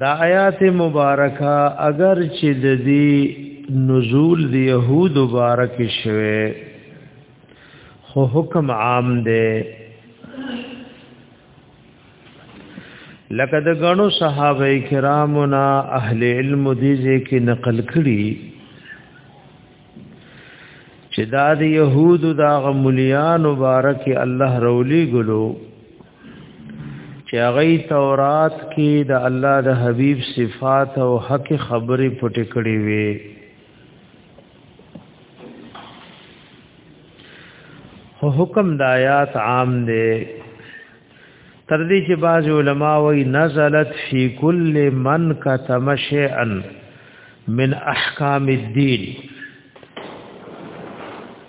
دا آیات مبارکه اگر چې د دې نزول د يهود مبارک شوه خو حکم عام دی لکه د غنو صحابه کرامو نا اهل علم دي ځکه نقل کړي چې دا د يهودو دا غمليان مبارک الله رولي ګلو چې هغه تورات کې د الله د حبيب صفات او حق خبرې پټې کړې وي خو حکم د آیات عام دی تر دې چې بعض علما وایي نزلت فی کل من کتم شیئا من احکام الدین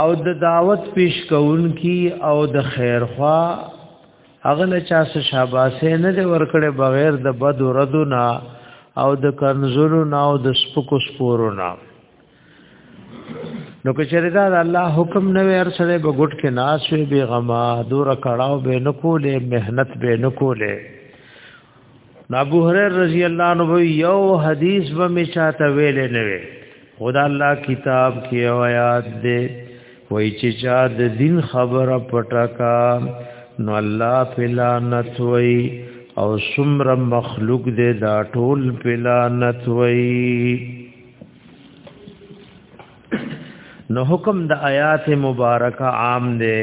او د دعوت پیش کون کی او د خیر خوا هغه له چا څخه شاباسه نه دی ورکړي بغیر د بد ردو نه او د کنزلو نه او د سپکو سپورو نه نو که چېرې دا د الله حکم نه وي ارسله به ګټ کې ناس وي بي غما دور کړهو به نکولې مهنت به نکولې ابو هريره رضی الله عنه یو حدیث به می چاته ویل نه وی خدا الله کتاب کې او آیات دې وای چې چا د دین خبره پټکا نو الله فلانت وای او سمر مخلوق دې دا ټول فلانت وای نو حکم د آیات مبارکه عام دې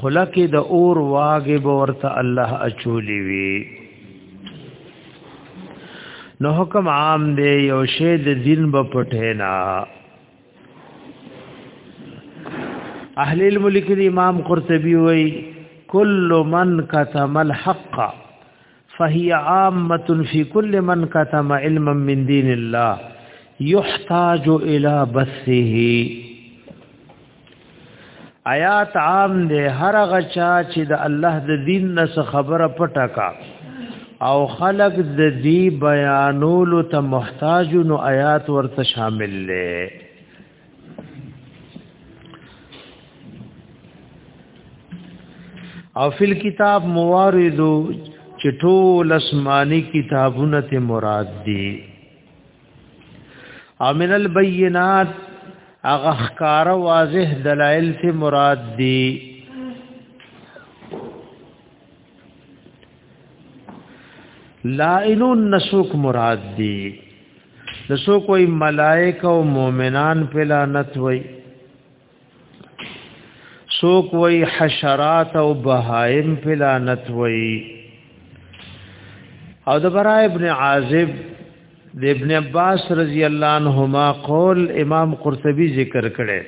خلق د اور واګه به ورته الله اچولی وی نو حکم عام دی یو شی د دین په پټه نه اهل الملک امام قرطبي وی کل من کتم الحق فهي عامه في كل من كتم علما من دين الله يحتاج الى بثه آیات عام دی هر غچا چې د الله د دین نس خبره پټه کا او خلق د دې بیانولو ته محتاج نو آیات ورته شامل لې او فل کتاب موارد چې ټول اسماني کتابونه ته مراد دي او من البينات هغه ښکار واضح دلایل ته مراد دي لائنون نسوک مراد دی نسوک وی ملائک او مومنان په لعنت وی سوک وی حشرات او بهائم په لعنت وی او د برا ابن عازب د ابن عباس رضی الله عنهما قول امام قرطبي ذکر کړي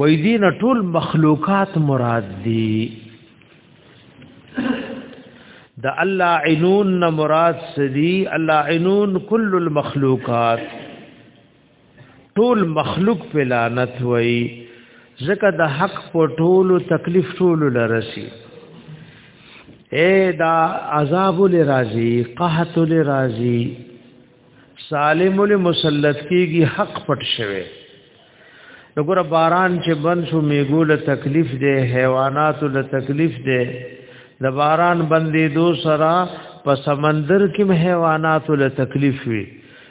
وای دین ټول مخلوقات مراد دي د الله عینون مراد سدي الله عینون کل المخلوقات ټول مخلوق په لعنت وای ځکه د حق په ټولو تکلیف ټولو لرسي اے دا عذاب لرازی قحط لرازی سالم المسلط کیږي حق پټ شوه وګوره باران چې بند شو میګول تکلیف دی حیوانات له تکلیف دی د باران بندې دو سرا په سمندر کې حیوانات له تکلیف وی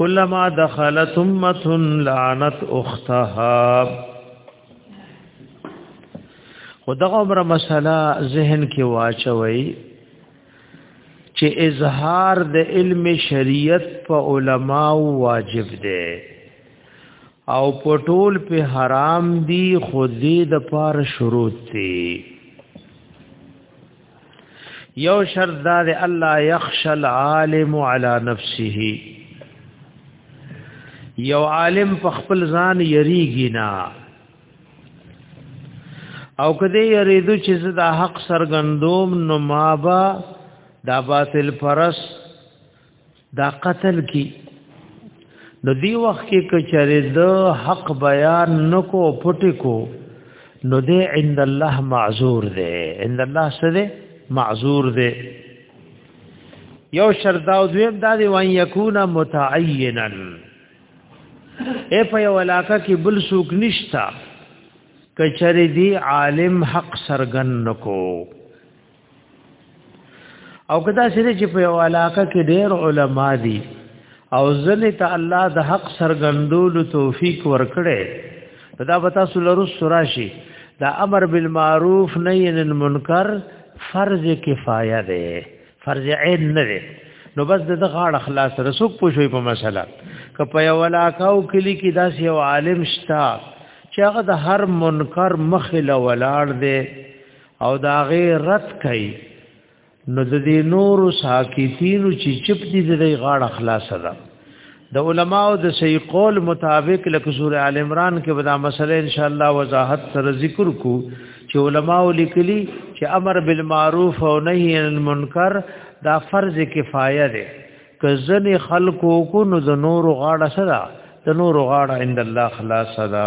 کلما دخلت امه لعنت اختها خدغه عمر مسله ذهن کې واچوي چې اظهار د علم شریعت په علماو واجب دی او پټول په حرام دی خو دې د پار شروط دی یو شرط دا دی الله یخش العالم علی نفسه یو عالم په خپل ځان یریږي نه او کدی یریدو چې دا حق سرګندوم نو مابا دا باطل پرس دا قتل کی نو دی وخت کې کچره د حق بیان نکو پټ کو نو دی عند الله معذور دی عند الله سره معذور دی یو شردا او دویم دا دی وان یکونا متعینا اے په یو علاقه کې بل سوق نشتا کچره دی عالم حق سرګن نکو او کدا سره چې په یو علاقه کې ډېر علما دي او ځنې ته الله د حق سرګندولو توفیق ورکړي دا به تاسو لرو سراشي دا امر بالمعروف نهي عن المنکر فرض کفایه ده فرض عین نه ده نو بس د غاړه خلاص رسوک پوښوي په مسله که په یو علاقه او کلی کې داس یو عالم شتا چې هغه د هر منکر مخ له ولاړ دی او دا غي رد کوي نو د دې نور ساکتینو چې چپ دي د دې غاړه خلاص ده د علماو د صحیح قول مطابق لکه سوره ال عمران کې به دا مسله ان شاء الله وضاحت سره ذکر کو چې علماو لیکلي چې امر بالمعروف او نهی عن المنکر دا فرض کفایه ده که ځنې خلکو کو نو د نور غاړه سره د نور غاړه عند الله خلاص ده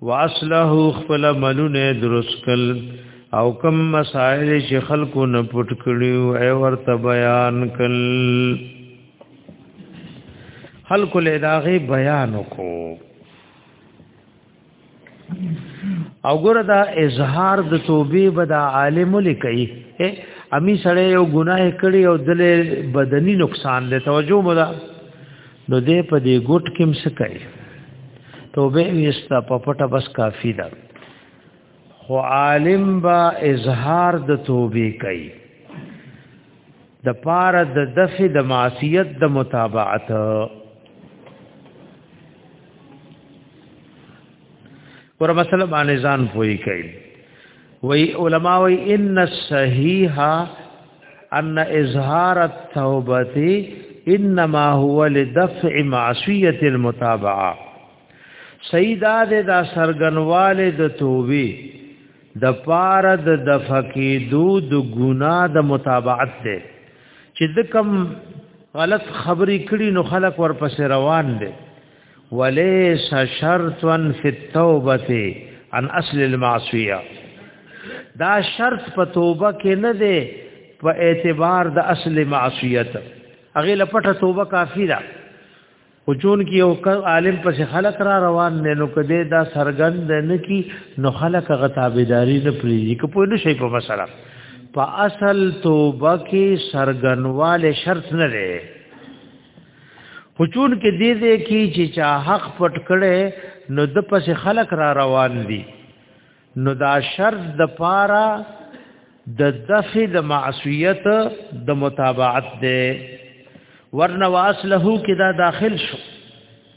واصله خپل ملونه درسکل او کم مسائل چې خلکو نه پټ کړیو ای ورته بیان کل خلکو له داغه بیان کو او ګره دا اظهار د توبې بد عالم لکې امی سړی یو ګناه کړی او دل بدني نقصان دی توجه مو ده نو دې په دې ګټ کې مسکای توبه وستا په پټه بس کافی ده خو عالم با اظهار د توبه کوي د پاره د دفع د معصیت د متابعت پر مسله باندې ځان پوي کوي وی علماء وی ان الصحیح ان اظهار التوبه انما هو لدفع معصیه المتابعه سیدا د دا سرګنواله د توبې د پار د دفقې دو د ګنا د متابعت ده چې د کم غلط خبرې کړي نو خلک ورپسې روان دي وليس شرطا في التوبه عن اصل المعصيه دا شرط په توبه کې نه دی په اعتبار د اصل معصیت هغه لپټه توبه کافی ده او چون کې یو عالم پس خلق را روان نه نو کده دا سرګند نه کی نو خلق غتابداری نه پریږي که په نشي په مسله په اصل توبه کې سرګنواله شرط نه لري خچون کې دې دې کې چې چا حق پټ کړي نو د پس خلق را روان دي نو دا شرط د پاره د دفع د معصیت د متابعت ده ورنه واسلهو کې دا داخل شو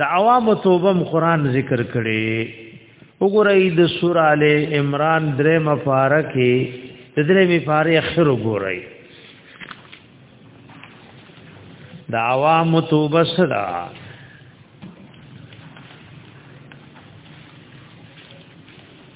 د عوام توبه قرآن ذکر کړي وګورئ د سورہ ال عمران درې مفارقه د درې مفارقه اخر وګورئ د عوام توبه سره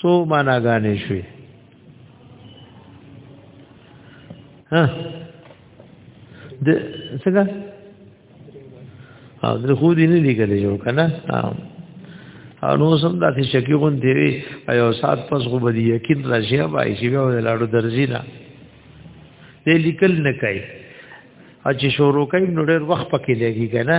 سو معنا غانې شوي ها د څنګه او د خو دې نه لیکلې یو کنه او نو سم داسې شکی غون دی وی ایو سات پس غو بدی یقین راځي بای شي به لاړو درځي نه دې لیکل نه کوي اچ شروع کوي نو ډېر وخت پکې لګي کنه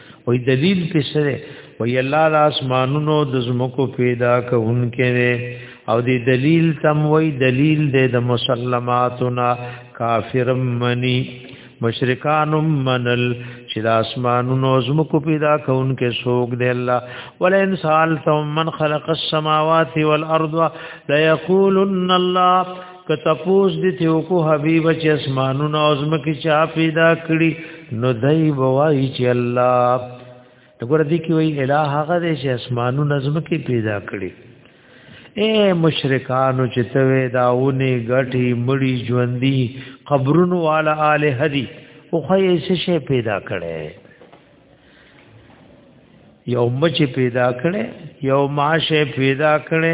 وی دلیل په سره وی الله د اسمانونو د زمکو پیدا کوونکې او دی دلیل تم وی دلیل د د مسلماتنا کافر منی مشرکان منل چې د اسمانونو زمکو پیدا کوونکې سوق دی الله ول انسان ثم من خلق السماوات والارض لا یقولن الله که تپوس دي ته کو حبيب چې اسمانونو او زمکه چا پیدا کړی نو دای بوای چې الله دغه دې کې وی الہ هغه دې چې اسمانونو زمکه پیدا کړی اے مشرکانو چې توې داونه غټي مړی ژوندۍ قبرونو والا اله هدي او خې څه شي پیدا کړي یو مچ پیدا کړي یو ماشه پیدا کړي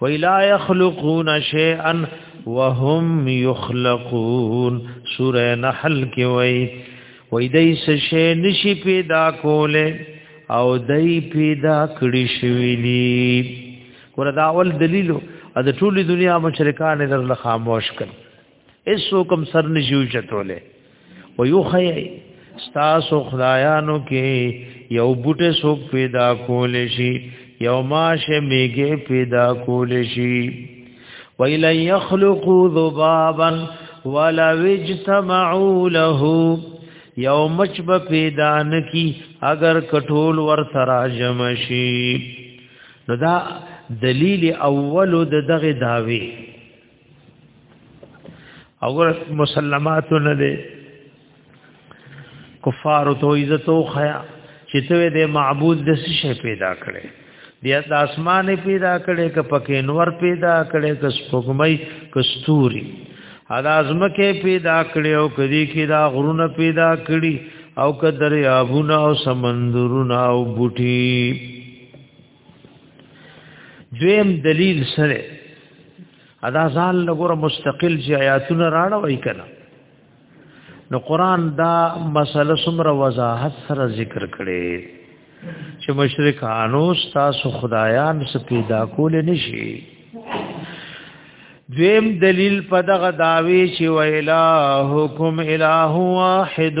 ولا يخلقون شيئا وهم يخلقون سوره نحل کې وای وای دای څه شی نشي پیدا کوله او دای پیدا کړی شوی دی وردا اول دلیل د ټولي دنیا مشرکان در خاموش کړي ایسو کم سر نشیو چتوله و یو خی ستاسو خدایانو کې یو بوټه سوک پیدا کول شي یو ماشه میګه پیدا کول شي و الی یخلقوا ذبابا ولا وجتمعوا له یو مچ به پیدا نکی اگر کټول ور ترا جمع شي نو دا دلیل اول د دغه داوی او مسلمات نه دي کفار ته عزت او خیا چې ته دې معبود د څه شي پیدا کړي بیا د اسمان پیدا کړي ک پکې انور پیدا کړي ک سپوږمۍ ک ستوري ادا ازمکه پیدا کړي او کدي کې دا غرونه پیدا کړي او ک دریابونه او سمندرونه او بوټي دویم دلیل سره ادا ځان لګور مستقل چې آیاتونه راړه وای کنه نو قران دا مسله سمره وضاحت سره ذکر کړي چې مشرکانو تاسو خدایان سپیدا کول نشي دویم دلیل په دغه داوی چې ویلهکم الہ واحد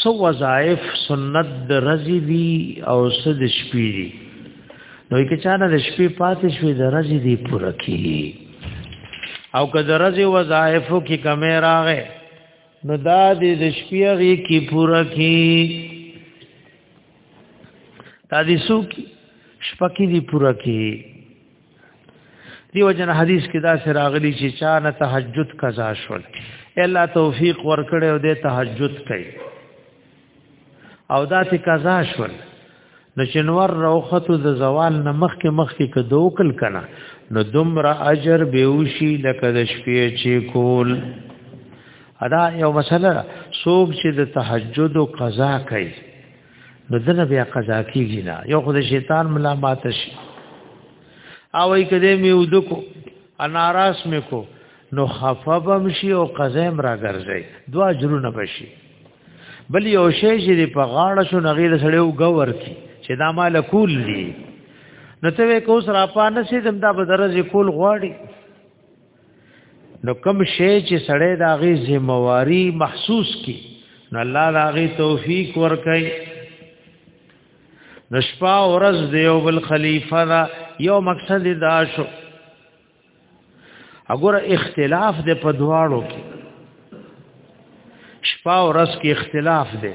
سو وظائف سنت د رزي دي او سد شپې دي نو کې چا نه شپې پاتې شوې د رزي دي پوره کیږي او که د رزي وظائف کې کمې راغې نو دا د شپې غي کې پوره کی دا دې سو کې شپه کې دي پوره کی دیو جن حدیث کې دا سره اغلی چې چا نه تهجد قضا شول الا توفیق ورکړي او د تهجد کوي او دا ته قضا شول نو شنور روخت د زوال نه مخ کې مخ کې کدوکل کنا نو دمرا اجر بیوشي لکه د شپې چې کول ادا یو مسله سوب چې د تهجد او قضا کوي نو دنه بیا قضا کیږي نه یو خو د شیطان ملامت شي او ای کده می ودکو اناراس می کو نو خفبم شي او قزم را ګرځي دوا جرونه بشي بل یو شی چې په غاړه شو نغیر سره یو غور کی چې دا مال کول دي نو ته کو سره پانه سي دم دا بدرځ کول غواړي نو کم شی چې سړی دا غي ذمہواری محسوس کی نو الله دا غي توفیق ورکړي نشپا اورز دیو بل خلیفہ دا یو مقصد دا شو اگر اختلاف دے په دواړو کې شپا اورز کې اختلاف دے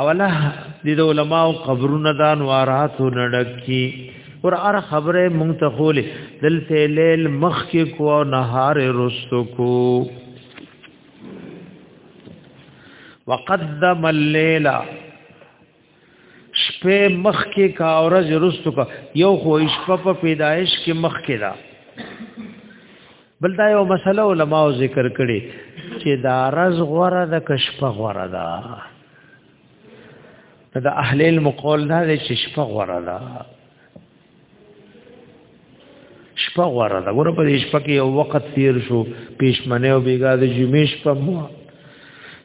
اوله دې د علماو قبرونه دا نوارات نډکی ور ار خبره مونږ ته خولې دلته لیل مخ کې کو او نهار رستو کو وقدم الليل شپه مخ کې کا اورز رستو کا یو خو شپه په پیدایش کې مخ کې دا بل دا یو مسله علما ذکر کړي چې دا رز غوره د کشپه غوره ده دا اهل علم قول دا چې شپه غوره ده شپه غوره ده ګوره په دې شپه کې یو وخت تیر شو پېشمنه او بیګا د جمعې شپه مو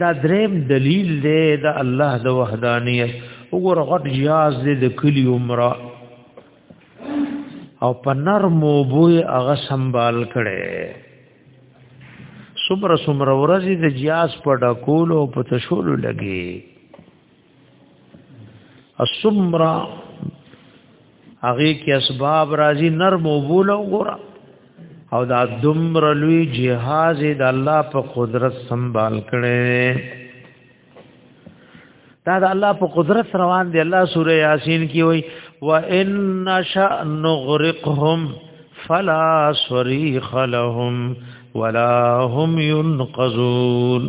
دا دریم دلیل دی د الله د وحدانیت وګوره غټ جیاز دی د کلی عمره او په نرمو بوی هغه سنبال کړي سمره سمره ورځي د جیاز په ډکول او په تشول لګي السمرا هغه کې اسباب راځي نرم وبول وګوره او دا دمر لوی جهاز د الله په قدرت سنبال کړي دا د الله په قدرت روان دی الله سوره یاسین کې وای و ان نشا نغرقهم فلا صريخ لهم ولا هم ينقذون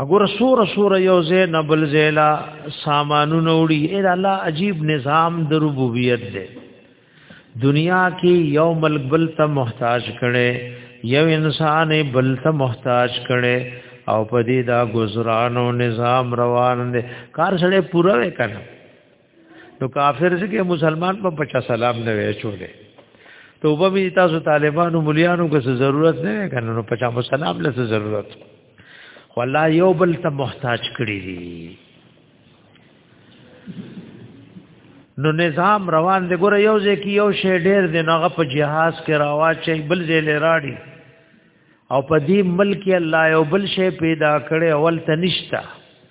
اګور سور سور یو زه نبل زیلا سامانونه وړي اے الله عجیب نظام د ربوبیت دی دنیا کې یو ملک بل ته محتاج کړي یو انسان بل ته محتاج کړي او په دې دا گزارانو نظام روان دي کار سره پوره وکړي نو کافر ځکه مسلمان په بچا سلام نه وی چولې توبه می تاسو طالبانو مليانو که څه ضرورت نه کنه نو پچا مسلمان له څه ضرورت والله یو بل ته محتاج کړی دي نو نظام روان دی ګوره یو ځای کې یو شی ډیر دی نو هغه په جهاز کې راوا چې بل ځای لراړي او په دې ملک الله یو بل شی پیدا کړي اول ته نشتا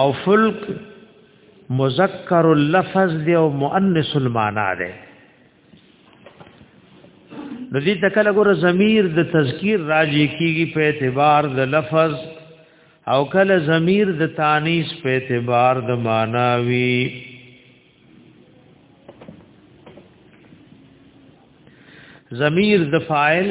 او فلک مذکر اللفظ دی او مؤنث المعنا دی نو دې تکل ګور ضمیر د تذکیر راځي کیږي په اعتبار د لفظ او کله ضمیر د تانیث په اعتبار د معنا وی ضمیر د فاعل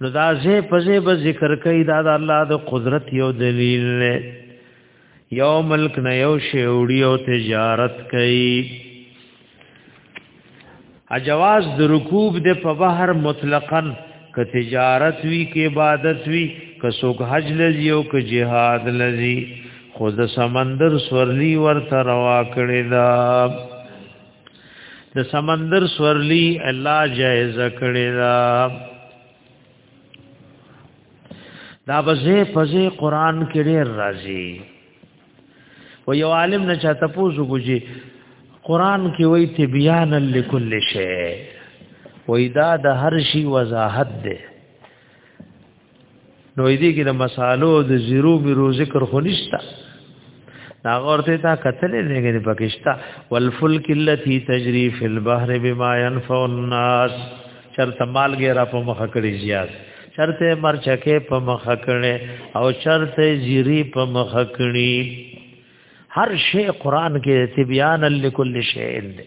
نو دا زه پزې به ذکر کوي دا د الله د قدرت یو دلیل نه یو ملک نه یو شی وړي او تجارت کوي اجواز د رکوب د په بحر مطلقاً ک تجارت وی ک عبادت وی ک سوک حج لذي او ک جهاد لذي خود سمندر سورلی ورته روا کړی دا د سمندر سورلی الله جایز کړی دا دا بزه فزه قران کې ډېر راځي و یو عالم نه چاته پوزو کوجی قران کې وای تبیان لكل شی وای دا د هر شی وضاحت ده نو دې کې د مسالو د زیرو میرو ذکر خو نشتا هغه ورته تا قتل نه کې پکشتا والفلک التي تجري في البحر بما ينفع الناس چرته مالګه را په مخ کړی زیات چرته مرچکه په مخ کړی او چرته زیری په مخ کړی هر شی قران کې تبیان لكل شی دی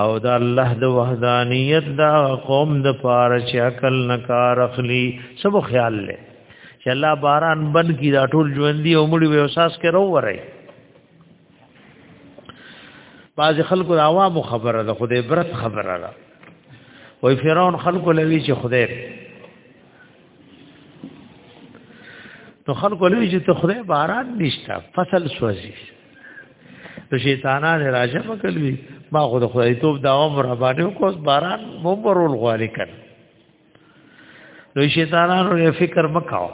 او د الله د وحدانیت دا قوم د پاره چې عقل نه کار اخلي سب خیال لې چې الله باران بن کی دا ټول ژوندۍ او مړي وي احساس کې رو ورای باز خلکو عوام خبره ده خدای برت خبره ده وای فرعون خلکو لوي چې خدای نو خلکو لوي چې ته خدای باران نشته فصل سوځي ته شیطانان راځه مکلوي ما خو د خدای توپ دا عمر باندې کوس باران مبرول غوالي کړ نو شیطانانو یې فکر مکاو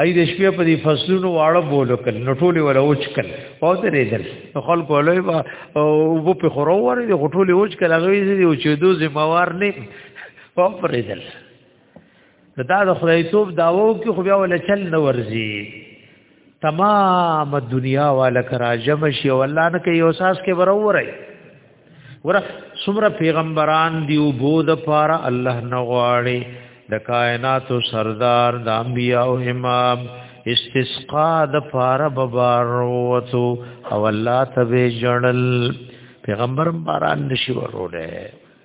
اې د شپې په دې فصلونو واړه بولو کل نو ټولې ولا اوچ کل او درې دل نو خلکو له او وو په خورو ورې غټولې اوچ کل هغه یې اوچې دوه ذمہ وار نه په پرې دل دا د خدای توپ داوو کې خو بیا ول چل نه ورزي تمام دنیا والا کرا جمع شي او الله نه کوي اوساس کې برورای ور سمره پیغمبران دی او بود پار الله نه غواړي د کائنات سردار د انبیاء او امام استسقا د پار بباروتو او الله تبه جړل پیغمبر باران نشي وروړي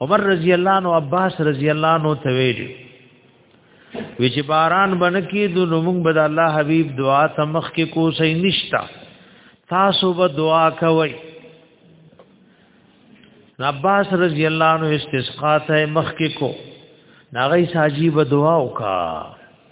عمر رضی الله عنه عباس رضی الله عنه ته ویلي وی چې باران بنکی د نومون بد الله حبیب دعا ته مخ کې کوسې نشتا تاسو به دعا کوئ عباس رضی الله عنه استسقا ته مخ کې کو ناغی ساجی به دعا وکا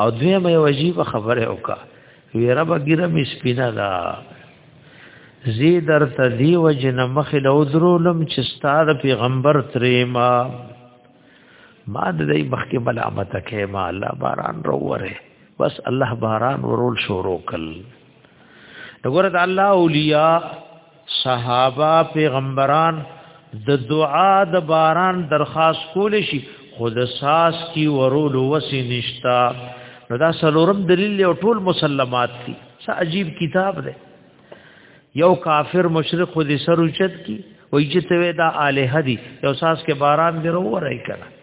او دوی مې وجیب خبره وکا وی رب ګیره می سپینا دا زی در ته دی وجن مخ له درولم چې ستاره پیغمبر تریما ما د دې مخکې ملامت کړي ما الله باران وروره بس الله باران ورول شروع کړ دغه الله اولیاء صحابه پیغمبران د دعا د باران درخواست کول شي خود ساس کی ورول وسی نشتا نو دا سلورم دلیل او ټول مسلمات دي څه عجیب کتاب دی یو کافر مشرک خود سر اوچت کی وای چې ته دا الہ دی یو ساس کې باران دی وروړی کړه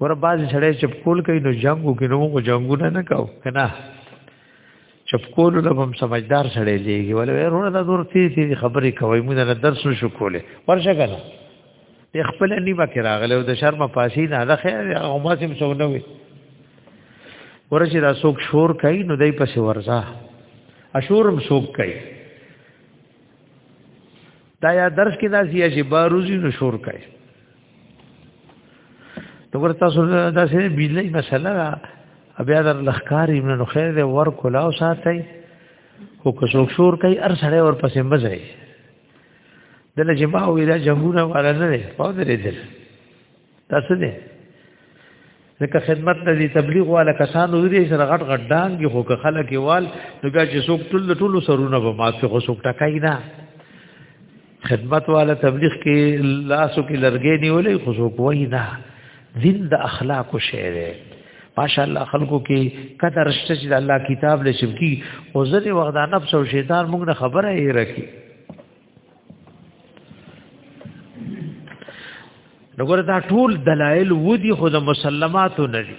ور باز سړی چپکول کوي نو جنگو کې نو موږ جنگونه نه کاو کنه چپکول له هم سمجدار سړی لېږي ولې ورونه د دور تي تي خبرې کوي موږ نه درس نشو کولې ورشه کنه خپل نیمه کې راغله او د شرم پاسي نه ده خیر هغه ما سم سونه وي ورشه دا څوک شور کوي نو دای پسې ورځه اشورم څوک کوي دا یا درس کې دا سیاسي باروزی نو شور کوي نو ورته سره دا سه بیلې مسله را بیا در لخکار ابن نو خیر دې ور کولا او ساتي او که څوک شور کوي ار سره ور پسې مزه دله جما او دا جمهور والا نه دی پاو درې دل تاسو دې ځکه خدمت د تبلیغ والا کسانو دې سره غټ غټ ډانګي خو که خلک یوال نو بیا چې څوک ټول ټول سرونه به مات خو څوک ټکای نه خدمت والا تبلیغ کې لاسو کې لرګې نیولې خو څوک وایي نه دین د اخلاق شی دی ماشاءالله خلکو کې قدر شته چې الله کتاب له شبکی او ځنې وخت د نفس او شیطان موږ نه خبره یې راکې نګور دا ټول دلایل ودی خو د مسلماتو نه دي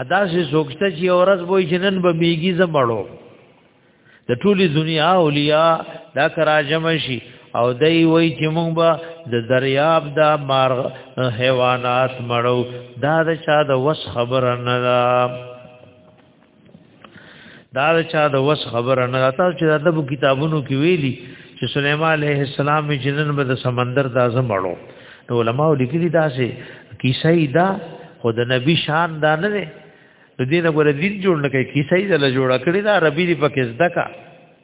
ادا سي سوچته چې اورز وای جنن به میږي زمړو د ټولي دنیا اولیاء دا کراجم شي او دای وای چې مونږ به د دریاب دا مار حیوانات مړو دا د چا د وس خبره نه ده دا چا د وس خبره نه راته چې د ادب کتابونو کې ویلي چې سليمان عليه السلام جنن به د سمندر د اعظم اړو نو علماء لیکلي دا سه کیسه دا خود نبی شان دا نه دی د دې نه ګور دین جوړ نه کوي کیسه یې دل جوړ کړی دا عربي دی پکې زده کا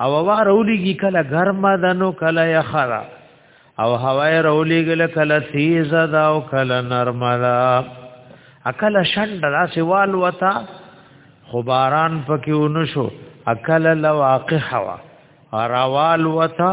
او هوا رولیږي کله ګرمه ده نو کله یخه ده او هوا رولیږي کله تیزه ده او کله نرمه ده اکل شند داسې وال وتا خو باران پکې ونشو اکل لواقح وا روال وتا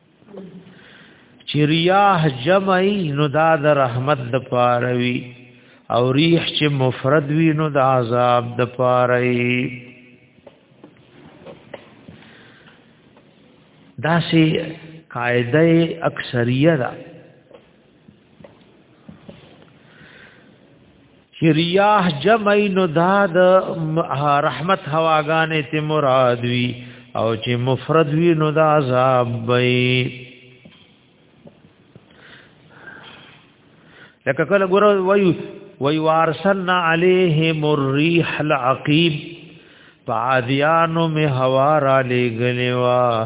چې ریاح جمعي نو دا د رحمت د پاره وي او ریح چې مفرد وي نو د عذاب د پاره وي دا سي قاعده اکثریه ده چې ریاح جمعی نو دا د رحمت هواګانې ته مراد وي او چې مفرد وي نو دا عذاب وي لکه کله ګور وای وای وارسلنا علیهم الريح العقيب فعادیانو می هوا را لګلوا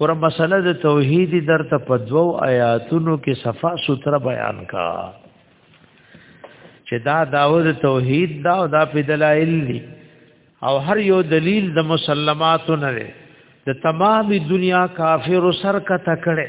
ور مسله د توحید درته په دوو آیاتونو کې صفا سوتره بیان کا چې دا داود توحید دا او دا په دلایل دي او هر یو دلیل د مسلماتو نه دی د تمامي دنیا کافر سر کا تکړه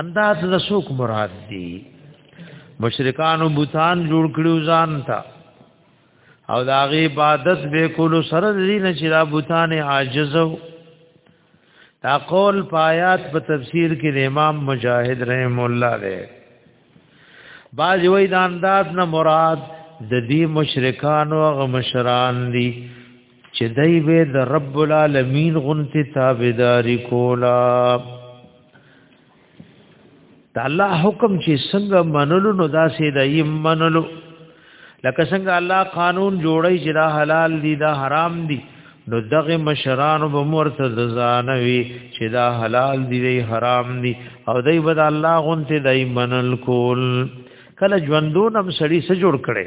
انداز د سوق مراد دی مشرکانو بوتان جوړ کړو ځان ته او دا غي عبادت به کولو سره دین چې دا بوتان عاجزو دا قول پایات په تفسیر کې د امام مجاهد رحم الله له باج وې د انداز نه مراد د دې مشرکانو غ مشران دي چې دای به د رب العالمین غنتی تابعداري کولا د الله حکم چې څنګه منلو نو دا سي د یم منلو لکه څنګه الله قانون جوړی چې دا حلال دي دا حرام دي نو دغه مشران به مرته ځانوي چې دا حلال دي دی حرام دي او دای بد الله غنته دای منل کول کله ژوندون هم سړی سره جوړ کړي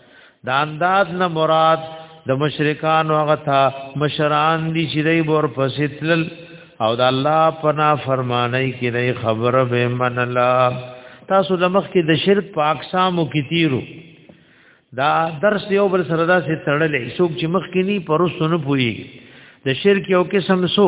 دا انداز نه مراد د مشرکان هغه تا مشران دي چې دوی ور پسیتل او د الله پنا فرمانای کې نه خبره به من الله تاسو د مخ کې د شرک په اقسامو کې تیرو دا درس یو بل سره دا سي تړلې څوک چې مخ کې ني پرسونه پوي د شرک یو قسم سو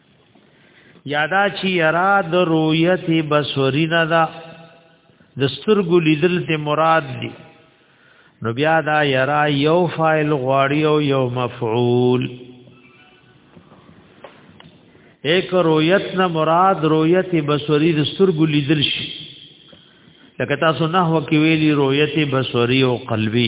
یادا چې یرا د رؤیت بصری نه دا د سترګو لیدل ته مراد دی نو بیا دا یرا یو فاعل غواړي او یو مفعول ایک رؤیت نه مراد رؤیت بصری د سترګو لیدل شي لکه تاسو نه هو کې ویلي رؤیت بصری او قلبي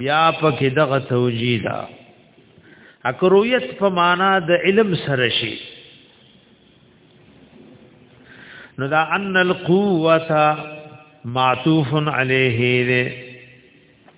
بیا پکې دغه توجیه ده اکرویت په معنا د علم سره شي نو دا ان القوه معطوف علیه ده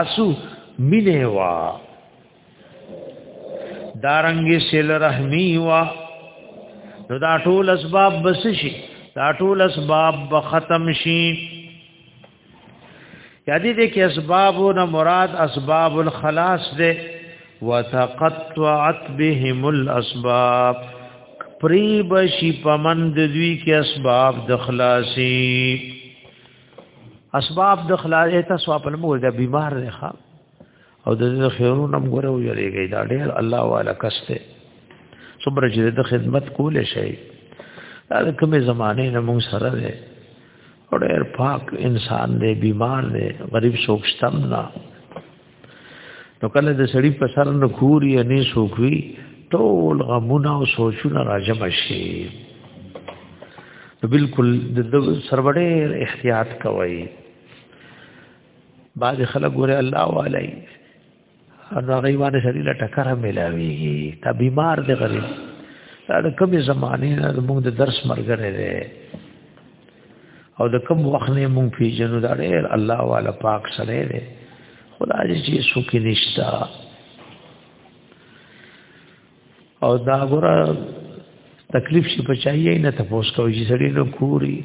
اسو مینه وا دارنګي سل رحمی وا نو دا ټول اسباب بس شي دا ټول اسباب به ختم شي یادی دې کې اسباب نه مراد اسباب الخلاص دې وتقطعت بهم الاسباب پری بشی پمند دوی کې اسباب د خلاصي اسباب د خلاصې تاسو خپل مور د بیمار رخه او د خیرونو هم غره ویریږي دا ډېر الله والا کسته صبر چې د خدمت کول شي دا کومه زمانه نه موږ سره ده ډېر پاک انسان دی بیمار دی غریب شوکشتم نه نو کله د سړی په سر نه خوري نه سوکوي ټول غمونه او سوچونه راجم شي نو بالکل د سربړې احتیاط کوي بعض خلک ګوره الله والي دا غیوانه سړی لا ټکر ملاويږي تا بیمار دی غریب دا کومې زمانه نه موږ د درس مرګره او د کوم وخت نه مونږ پیژنو دا ډېر الله والا پاک سره دی خدا دې چې څوک نشتا او دا ګره تکلیف شي پچایي نه تاسو کوی چې سړی نو کوري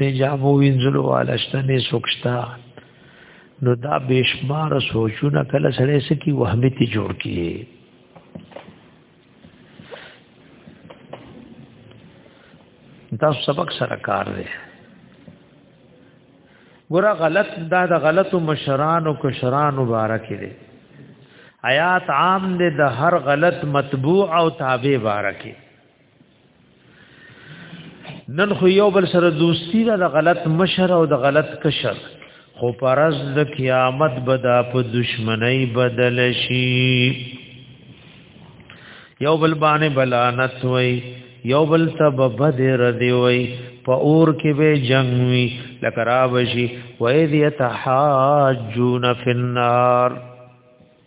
نه جامو وینځلو والا شته نه سوکشتا نو دا بشمار سوچونه کله سړی سکی وهمتي جوړ کیه تاسو سبق سره کار دی ګوره غلط دا د غلطو مشران او کشران مبارک دي آیات عام دي د هر غلط متبوع او تابع مبارک نن خو یو بل سره دوستی دا د غلط مشر او د غلط کشر خو پرز د قیامت بدا په دشمنی بدل شي یو بل باندې بلانت وای یو بل تب بد ردی وای په اور کې به جنگ وی لکه را بشي وای دی تحاجون فی النار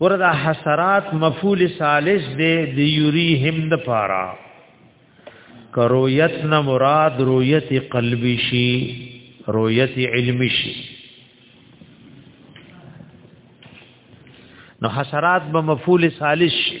وردا حسرات مفعول ثالث دی د یریهم د پارا کرویت نه مراد رویت قلبی شي رویت علمی شي نو حسرات به مفعول ثالث شي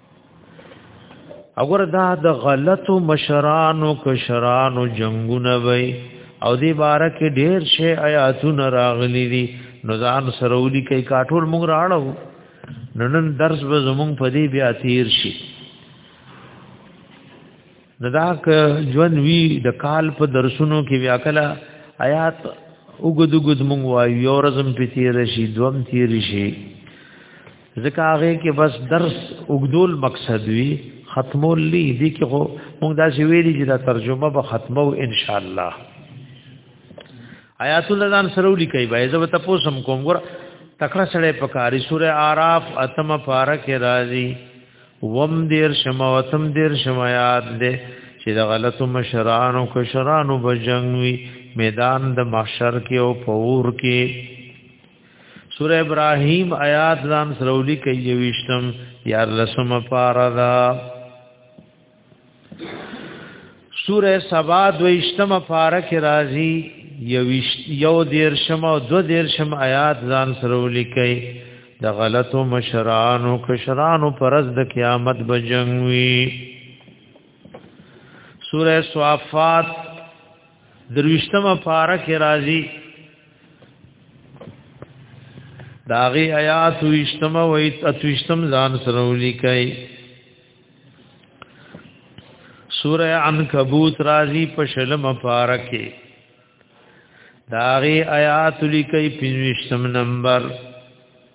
اگر دا د غلطو مشرانو کشرانو جنگونه وي او دی بار کې ډیر شی آیاتونه راغلي دي نو ځان سرولي کوي کاټول موږ راړو نن درس به زمونږ په دې بیا تیر شي دا که ژوند وی د کال په درسونو کې بیا کله آیات وګد وګد مونږ وایو یو رزم په تیر شي دوم تیر شي ځکه هغه کې بس درس وګدول مقصد وی ختمول لی دي کې خو موږ دا چې ویلي چې دا ترجمه به ختمو ان شاء الله آیات الله ځان سره ولیکي بای زه به تاسو هم کوم ګور تکړه سره پکاري سوره আরাف اتم پارک راځي وم دیر شمو اتم دیر شمو یاد دې چې د غلطو مشرانو کشرانو بجنګوي میدان د محشر کې او پور کې سور ابراهیم آیات ځان سرولی کوي یوشتم یار لسم پارا دا سور سبا دویشتم پارا کې راځي یوش یو دیر شم او دو دیر شم آیات ځان سرولی کوي د غلطو مشرانو کشرانو پرز د قیامت بجنګ وی سورہ صافات دروشتمه پارا کې راځي داغي آیات وشتم و اتوشتم ځان سره ولیکای سوره عنکبوت راضی په شلم پارکه داغي آیات لیکای پنځشتم نمبر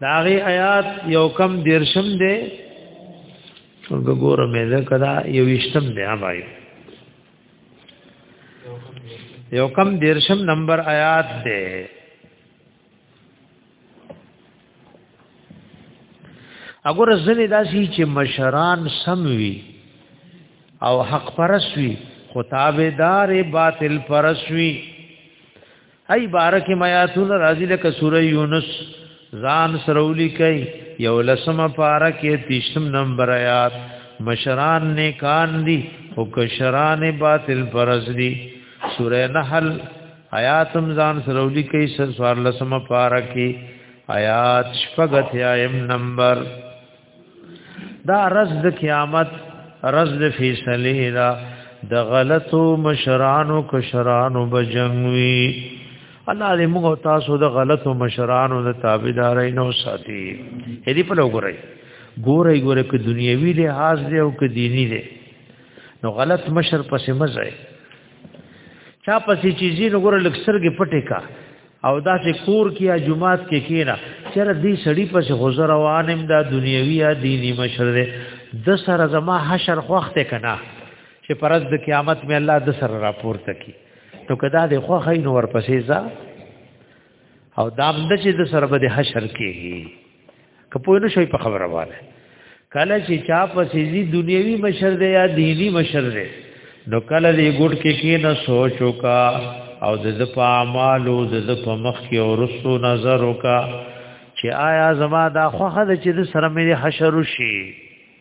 داغه آیات یو کم دیرشم دی څنګه ګورم زه کدا یو وشتم دی اوبای یو کم دیرشم نمبر آیات دی اگر ځنې داسي چې مشران سم وي او حق پرس وي خو تابعدار باطل پرس وي ای بارک میاتون راضی لک سوره یونس ځان سرولی کوي یو لسمه پارا کې تیشم نمبر آیات مشران نیکان دي او کشران باطل پرز دي سوره نحل آیاتم ځان سرولی کوي سوار لسمه پارا کې آیات شپږ نمبر دا رز د قیامت رز د فیصله دا د غلطو مشرانو کشرانو بجنوي الله دې موږ تاسو د غلطو مشرانو د تابعداري نو ساتي هدي په لګورای ګورای ګوره ک دنیوي له حاصل دی او ک دیني دی نو غلط مشر پسې مزه چا پسې چیزی نو ګوره لکسرګې پټې کا او دا چې کور کې یا جمعات کې کینا چر دې سړی پس غزر روانم دا دنیوي یا دینی مشر دې د سره زما حشر خوخته کنا چې پرز د قیامت مې الله د سره راپورته کی نو کدا دې خو خین ور پسې ځا او دام د چې د سره به حشر کېږي کپوی نه شوی په خبره واره کله چې چا په سيزي دنیوي مشر دی یا دینی مشر دی نو کله دې ګډ کې کې نه سوچ وکا او د د په اعمالو د د په مخ کې او رسو نظر وکا چې آیا زما دا خوخه د چې د سره مې حشر شي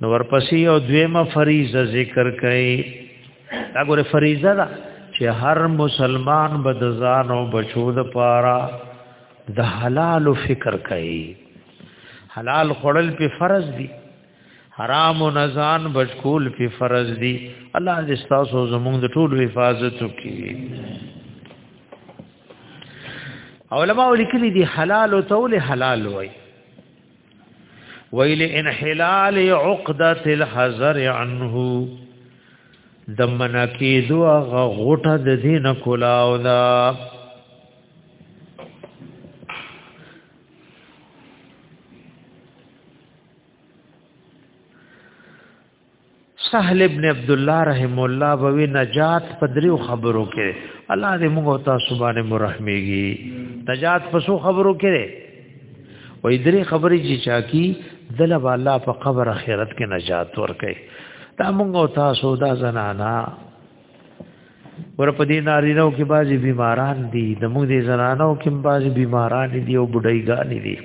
نو ورپسې او دویمه فریضه ذکر کړي دا ګوره فریضه ده چې هر مسلمان به د ځان او بچو د پاره د حلال فکر کوي حلال خړل په فرض دي حرام او نزان بشکول په فرض دي الله دې تاسو زموږ د ټول حفاظت وکړي علماء لیکلي دي حلال او تول حلال وای ویل انحلال عقده الحذر عنه د منکی دو هغه غټه د دین کولاو دا سهل ابن عبد الله رحم الله بوي نجات په دریو خبرو کې الله دې موږ ته سبحانه مرحميږي نجات په سو خبرو کې وې درې خبرې چې چا کی دل الله په قبر اخرت کې نجات ورکړي دا موږ او تاسو دا زنانا ورپه دې نارینو کې بازي بیماران دي د موږ دې زنانو کې بازي بیماران دي او بډایګان دي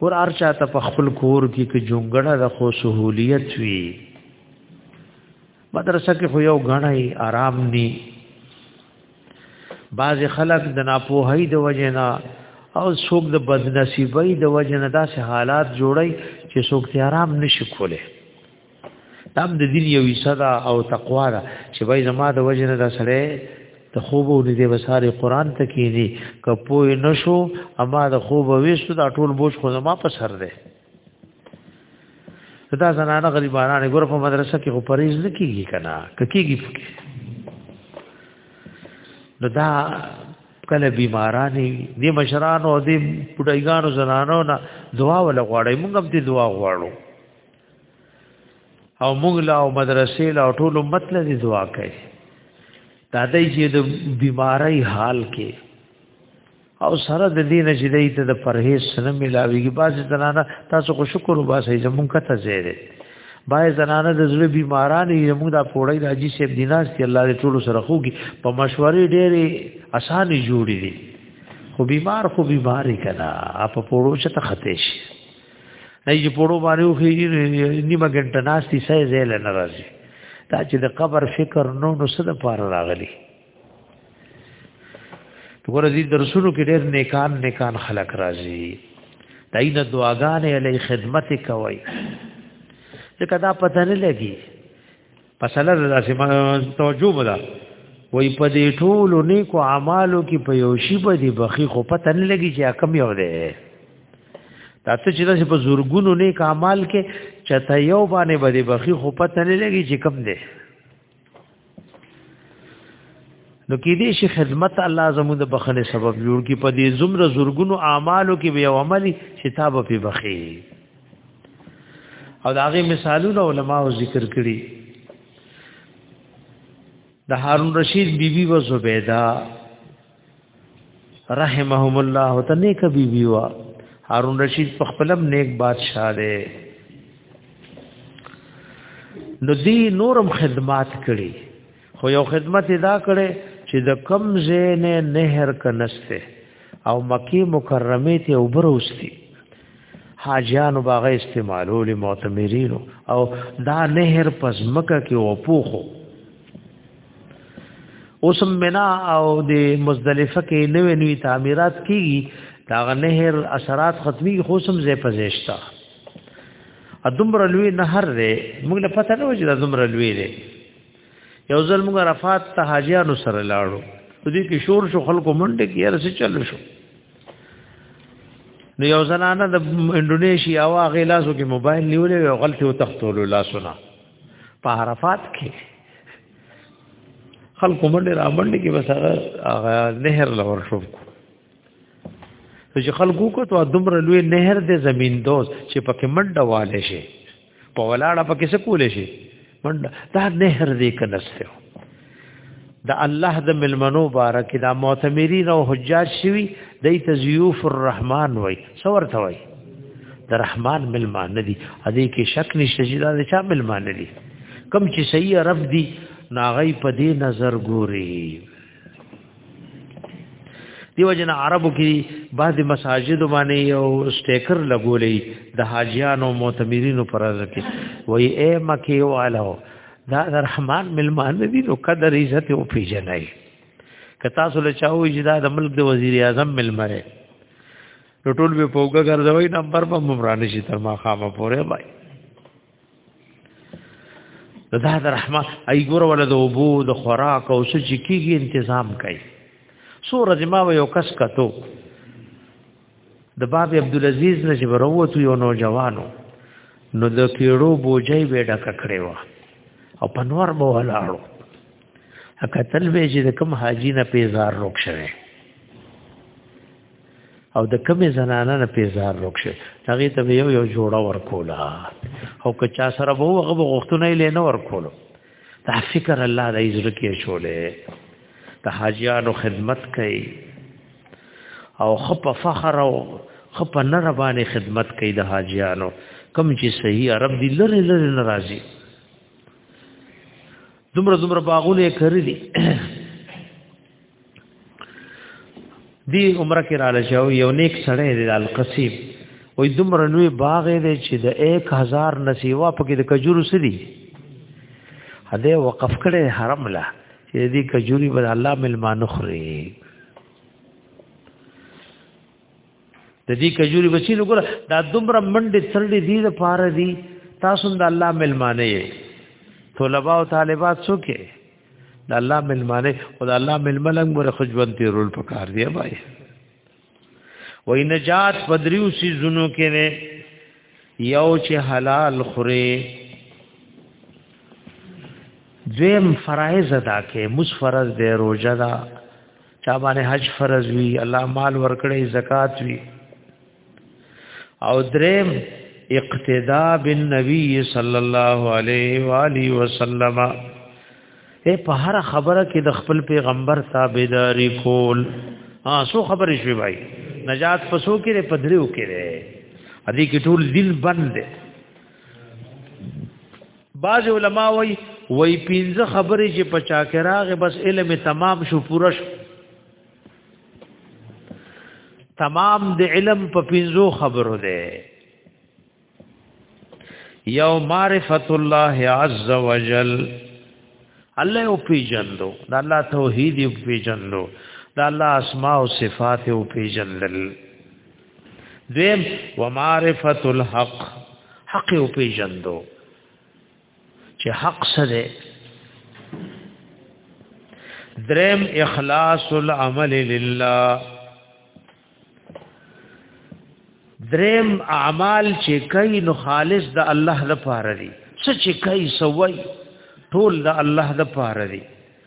ور ارچا ته په خپل کور کې کې جونګړه د خو سہولیت وی مدرسه کې خو یو غړای آرام ني بعض خلک د ناپوهۍ د وجنه او څوک د بدنصیبۍ د وجنه داسې حالات جوړي چې څوک ته آرام نشي کوله دا د دین یو صدا او تقوا ده چې وای زما د وجه نه دا سره د خوب او دې وساره قران ته کینی کپو نشو اما د خوب وېستو دا ټول بوج خو زما په سر ده دا زنانه غریبانه ګور په مدرسه کې خو پریز نه کیږي کنه ککیږي پکې نو دا کله بیمارانی دې مشرانو او دې پټایګانو زنانو نه دعا ول غواړي موږ هم دې دعا غواړو او موږ لا او مدرسې لا ټول امت له دې دعا کوي دا دې چې د بیماری حال کې او سره د دین چې دې ته د پرهیز سره ملاويږي باز زنانه تاسو خو شکر وباسئ زمونږ کته زیره بای زنانه د زړه بیماران یې موږ دا پوړی راځي چې دیناس ته الله دې ټول سره خوږي په مشورې ډېرې اسانې جوړې دي خو بیمار خو بیماری کنا اپ پوړو چې ته خته شي نه چې پړو باندې وخی نیمه ګنټه ناشتي سې زیل نه راځي دا چې د قبر فکر نو نو څه د پاره راغلی وګوره دې درسونو کې ډېر نیکان نیکان خلق راځي دای نه دعاګانې علی خدمت کوي ځکه دا پته نه لګي پسله د داسې توجه ودا وای په دې ټول نیکو اعمالو کې په یو شی په دې بخي خو پته نه لګي چې کم یو دی تاسو چې تاسو په زورګونو نیک اعمال کې چته یو باندې باندې بخي خو پته نه لګي چې کم دی نو کې دې شي خدمت الله زموږ د بخنه سبب جوړ کی په دې زمره زورګونو اعمالو کې به عملي شتاب په بخي او دا غي مثالونه علما او ذکر کړي د هارون رشید بیبي و زبیدا رحمهم الله ته نیک بیبي و هارون رشید په خپلم نیک بادشاہ دی نو دی نورم خدمات کړي خو یو خدمت ادا کړي چې د کم زینه نهر کنسته او مکی مکرمه ته وبروستي حاجیانو باغ استعمالول معتمرینو او دا نهر پزمکه کې او پوخو اوس منا او د مزدلفه کې نوې نوې تعمیرات کیږي دا نهر اثرات ختمي خو سم زې پزېشتا ادمر لوی نهر دی موږ له پته نه وځي ادمر لوی دی یو ځل موږ رفات ته حاجیانو سره لاړو دې کې شور شو خلکو منډه کې رسې چل شو نو یو زنانه د انډونیشیا او هغه لاسو کې موبایل نیولې او غلطي او تختول لاسونه په عرفات کې خلکو منډه را منډه کې بس هغه نهر لور شو چې خلکو کو ته دومره لوی نهر د زمين دوز چې پکې منډه والے شي په ولاړه په کیسه کولې شي منډه دا نهر دې کنسته د الله د ملمنو بارک دا معتمرین او حجاج شوی دای ته ضیوف الرحمن وای څور ته وای د رحمان ملمان ندي ا دې کې شک نشته چې دا د چا ملمان ندي کم چې صحیح عرب دي ناغی په دې نظر ګوري دیو جن عربو کې بعض مساجد باندې یو سټیکر لګولې د حاجیانو معتمرینو پر ځکه وای اے مکی والو دا رحمان ملمان دي نو قدر عزت او پیژنای کتا سول چاو اجدا د ملک د وزیر اعظم ملمره ټول به پوګه ګرځوي نمبر په ممران شي تر ما خامه پوره بای دا د رحمت ای ګور ول د وبو د خوراک او سچ کیږي تنظیم کوي سو رجما و یو کس کتو د باب عبد العزيز نه چې وروته یو نوجوانو نو د کیړو بوجي وډه ککړې و او پنور مو ولاړو هکتل به چې د کوم حاجی نه پیزار روک شوه او د کمی زنانه نه پیزار روک شي هغه ته یو یو جوړه ورکولا او که چا سره وو هغه غوښتنه یې نه ورکولو دا فکر الله د عزت کې شولې د حاجیانو خدمت کوي او خپ فخر او خپ نه ربانه خدمت کوي د حاجیانو کم چې صحیح عرب دی لره لره ناراضي دومره دومره باغونه کړی دي دی عمره کې را لشاو یو نیک سړی دی القصیب وې دومره نوې باغ دی چې د 1000 نسیوا پکې د کجورو سری هدا وقف کړي حرم لا چې دې کجوري بر الله ملمانخري د دې کجوري بچی نو ګره دا دومره منډه ترډې دي د پاره دي تاسو د الله ملمانه یې طلبه او طالبات څوک د الله ملمانه او د الله ململنګ مر خجوان تی رول پکار دی بای وای نجات پدریو سی زونو کې نه یو چې حلال خوري دویم فرایز ادا کې مس فرض دی روزه دا چا باندې حج فرض وی الله مال ورکړي زکات وی او دریم اقتداء بالنبي صلی الله علیه و آله وسلم اے په هر خبره کې د خپل پیغمبر تابعداري کول ها سو خبرې شوي بھائی نجات پسو کې په دریو کې ده ادي کې ټول دل بند ده بعض علما وای وای پینځه خبرې چې په چا کې راغې بس علم تمام شو پوره شو تمام د علم په پینځو خبرو ده یو معرفت الله عز وجل الله او پیجندو د الله توحید او پیجندو د الله اسماء او صفات او پیجندل دویم ومعرفت الحق حق او پیژندو چې حق څه دی دریم اخلاص العمل لله دریم اعمال چې کوي نو خالص د الله لپاره دي څه چې کوي سوي ټول د الله لپاره دي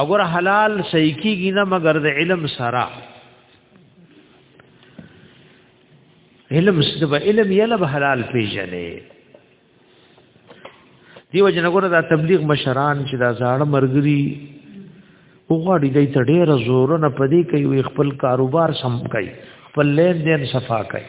اگر حلال صحیح کیږي نه مگر د علم سره علم سره به علم یله به حلال پیژنې دیو جن وګوره دا تبلیغ مشران چې دا زاړه مرګري وګړي دای ته ډېر زور نه پدې کوي خپل کاروبار سم کوي خپل لین دین صفا کوي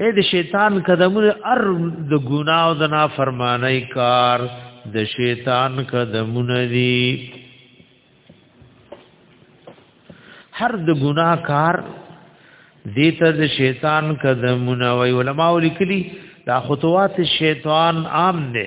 اے د شیطان قدمونه ار د ګناه او د نافرمانی کار د شیطان قدمونه دي هر د ګناه کار دیتا د شیطان قدمونه وی علماء لیکلی دا خطوات شیطان عام دي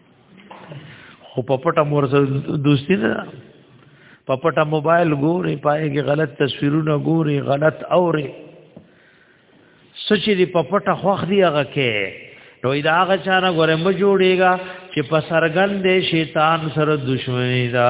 خو په پټه مور سره دوستی نه په پټه موبایل ګوري پای کې غلط تصویرونه ګوري غلط اوري سچې دی په پټه خوخ دی هغه کې نو دا هغه چانه ګوره م جوړېږي چې په سرګند شیطان سره دښمنی ده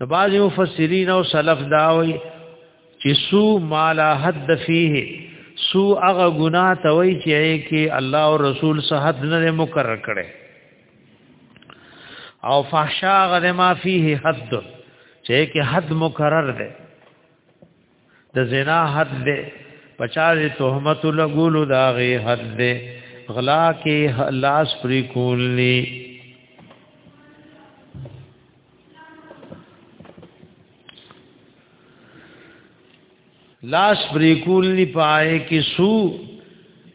د بعض مفسرین او سلف داوي چې سو مالا حد فيه سو هغه ګنا ته وای چې کې الله او رسول صحت نه مقرر کړي او فحشا غره ما فيه حد چې کې حد مقرر ده د زنا حد دې پچاز تهمت لګول دا غي حد دې غلا کې لاس پری کولی لاس پری کولی پائے کې سو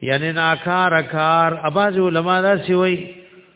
یعنی ناکار کار اباز علماء دا سی وای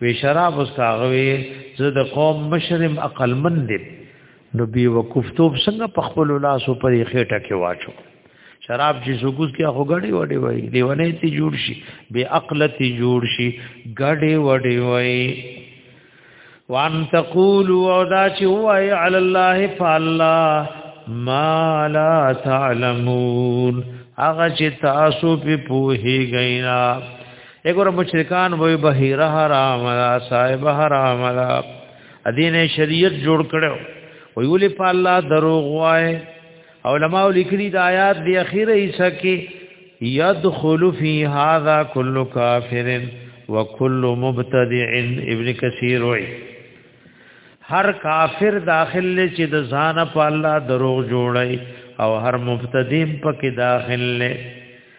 وی شراب واستغوي زه د قوم مشرم عقل مند دی نو بي وقفتوب څنګه په خپل لاس او پر خېټه کې واچو شراب چې سګوز کې هغه غړي وړي وای دیونه تی جوړ شي بے عقل تی جوړ شي غړي وړي وای وان تقولوا او دا چې وای علی الله فالله ما لا تعلمون هغه چې تاسو په پوهیږئ نه اګور مشرکان وای بهیر حرام دا صاحب حرام دا ادینه شریعت جوړ کړو وی ولې په الله دروغ وای علماء لیکلي د آیات دی اخیره ایسه کې يدخل في هذا كل كافر وكل مبتدع ابن كثير وی هر کافر داخل لې چې د ځان په الله دروغ جوړي او هر مبتدی په کې داخل لې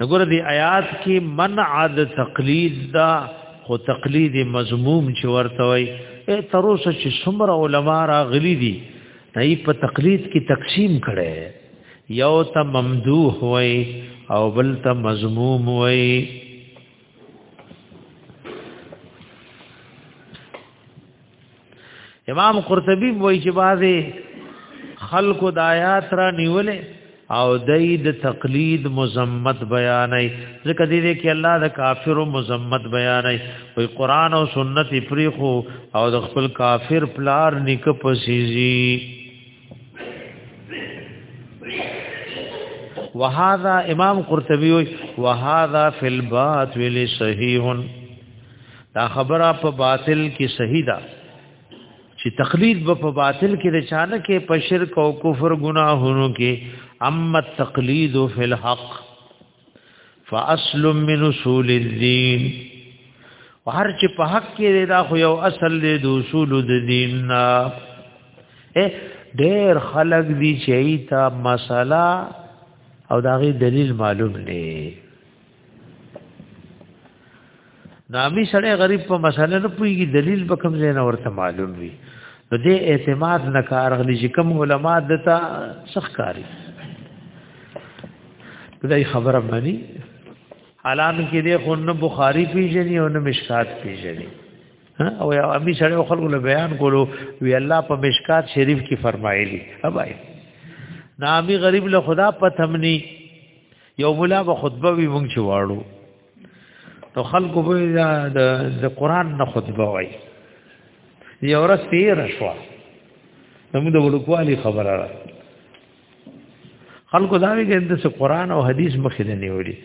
نګور دی آیات کې منع د تقلید دا خو تقلید مضموم چې ورته وای اے تروس چې څومره علما راغلي دي نه په تقلید کې تقسیم کړي یو ته ممدوح وای او بل ته مضموم وای امام قرطبي وایي چې بعضي خلق د آیات را نیولې او دای د تقلید مزمت بیانای ځکه دې کې الله د کافر مزمت بیانای وی قران او سنت پریخو او د خپل کافر پلار نک پسیزی وهذا امام قرطبي وهذا في الباطل صحيح دا خبره په باطل کې صحیح ده چې تقلید به په باطل کې د چانه کې په شرک او کفر ګناهونو کې اما التقلید فی الحق فاصل من اصول الدین هر چې په حق کې دا خو یو اصل دی د اصول د دین نه ډېر خلک دي چې ایته مسله او داغي دلیل معلوم نه نامی سړی غریب په مسله نه پويږي دلیل په کوم ځای نه ورته معلوم وي نو دې اعتماد نه کار غلي چې کوم علما دتا سخکاری دای خبره مانی حالان کې دې خو نه بخاری پیژني او نه مشکات پیژني او یا امی سره خلکو له بیان کولو وی الله په مشکات شریف کې فرمایلی ابای نامی غریب له خدا پتمنی یو مولا به خطبه وی مونږ چې واړو نو خلکو به د د قران نه خطبه وای یو ورځ تیر شو نو د ولکوالي خبره را خلکو دا وی چې د قران او حدیث مخې نه نیولې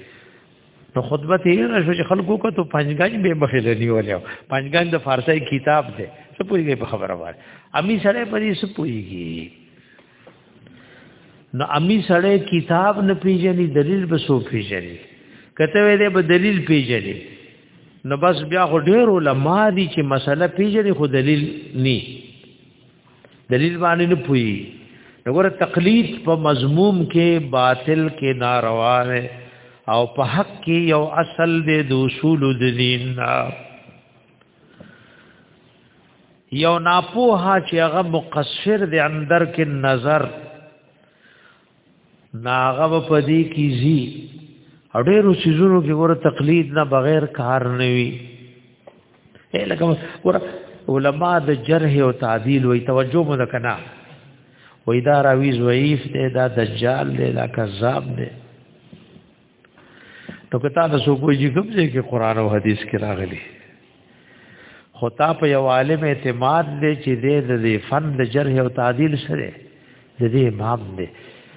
نو خطبه تیر شو چې خلکو کو ته پنځګان به مخې نه نیولې پنځګان د فارسی کتاب دی څه پوریږي په خبره وای امی سره پرې څه پوریږي نو امی سړی کتاب نه پیژني دلیل به سو پیژني کته وې دې به دلیل پیژني نو بس بیا خو ډېر علما دي چې مسله پیژني خو دلیل ني دلیل باندې نه پوي وګوره تقلید په مضموم کې باطل کې ناروا ده او په حق کې یو اصل دی د اصول د دین نه یو ناپوها چې هغه مقصر دی اندر کې نظر ناغه په دې کې زی اډېرو سيزونو کې ګوره تقلید نه بغیر کار نه وي اے لکه ګوره علما د جرح او تعدیل وي توجه مو کنه وې دا راوي ضعیف دی دا دجال دی دا کذاب دی نو کته د سو کوی کوم ځای کې قران او حدیث کې راغلي خو تا په یو عالم اعتماد دی چې د دې فن د جرح او تعدیل سره د دې امام دی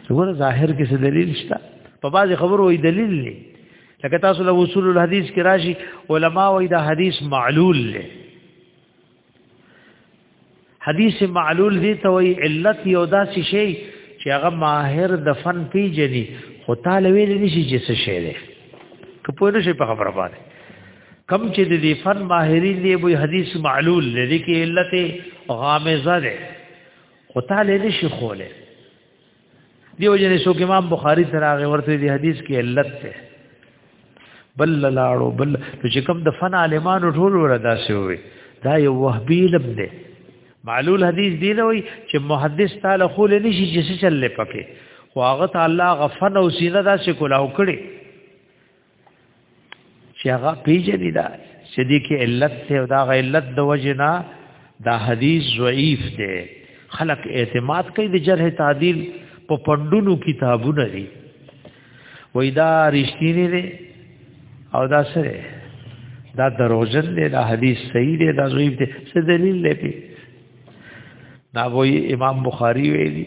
وګوره ظاهر کې څه دلیل شته په بعضی خبرو وی دلیل نه لکه تاسو له اصول الحدیث کې راشي علما وی دا حدیث معلول دی حدیث معلول دی ته وی علت یو داسې شی چې هغه ماهر د فن پیجنی خو تعالی ویل نشي چې څه شی دی که په نشي په خبره باندې کم چې د دې فن ماهرین دی وی حدیث معلول لري کې علت غامزه ده خو تعالی نشي خوله دیو جنې شو کې امام بخاری سره هغه ورته دی حدیث کې علت ته بل لاړو بل چې کوم د فن عالمانو ټول وردا شي وي دا یو وهبی لب دی معلول حدیث دی نه وي چې محدث تعالی خو له نشي چې څه چلې پکې خو هغه تعالی غفن او سینه دا شي کولاو کړي چې هغه پیژنې دا چې دې کې علت ته او دا غ علت د وجنا دا حدیث ضعیف دی خلق اعتماد کوي د جرح تعدیل په پندونو کتابونه دي وای دا رښتینی دی او دا سره دا دروژن دی دا حدیث صحیح دی دا ضعیف دی څه دلیل لري دا وای امام بخاری ویلی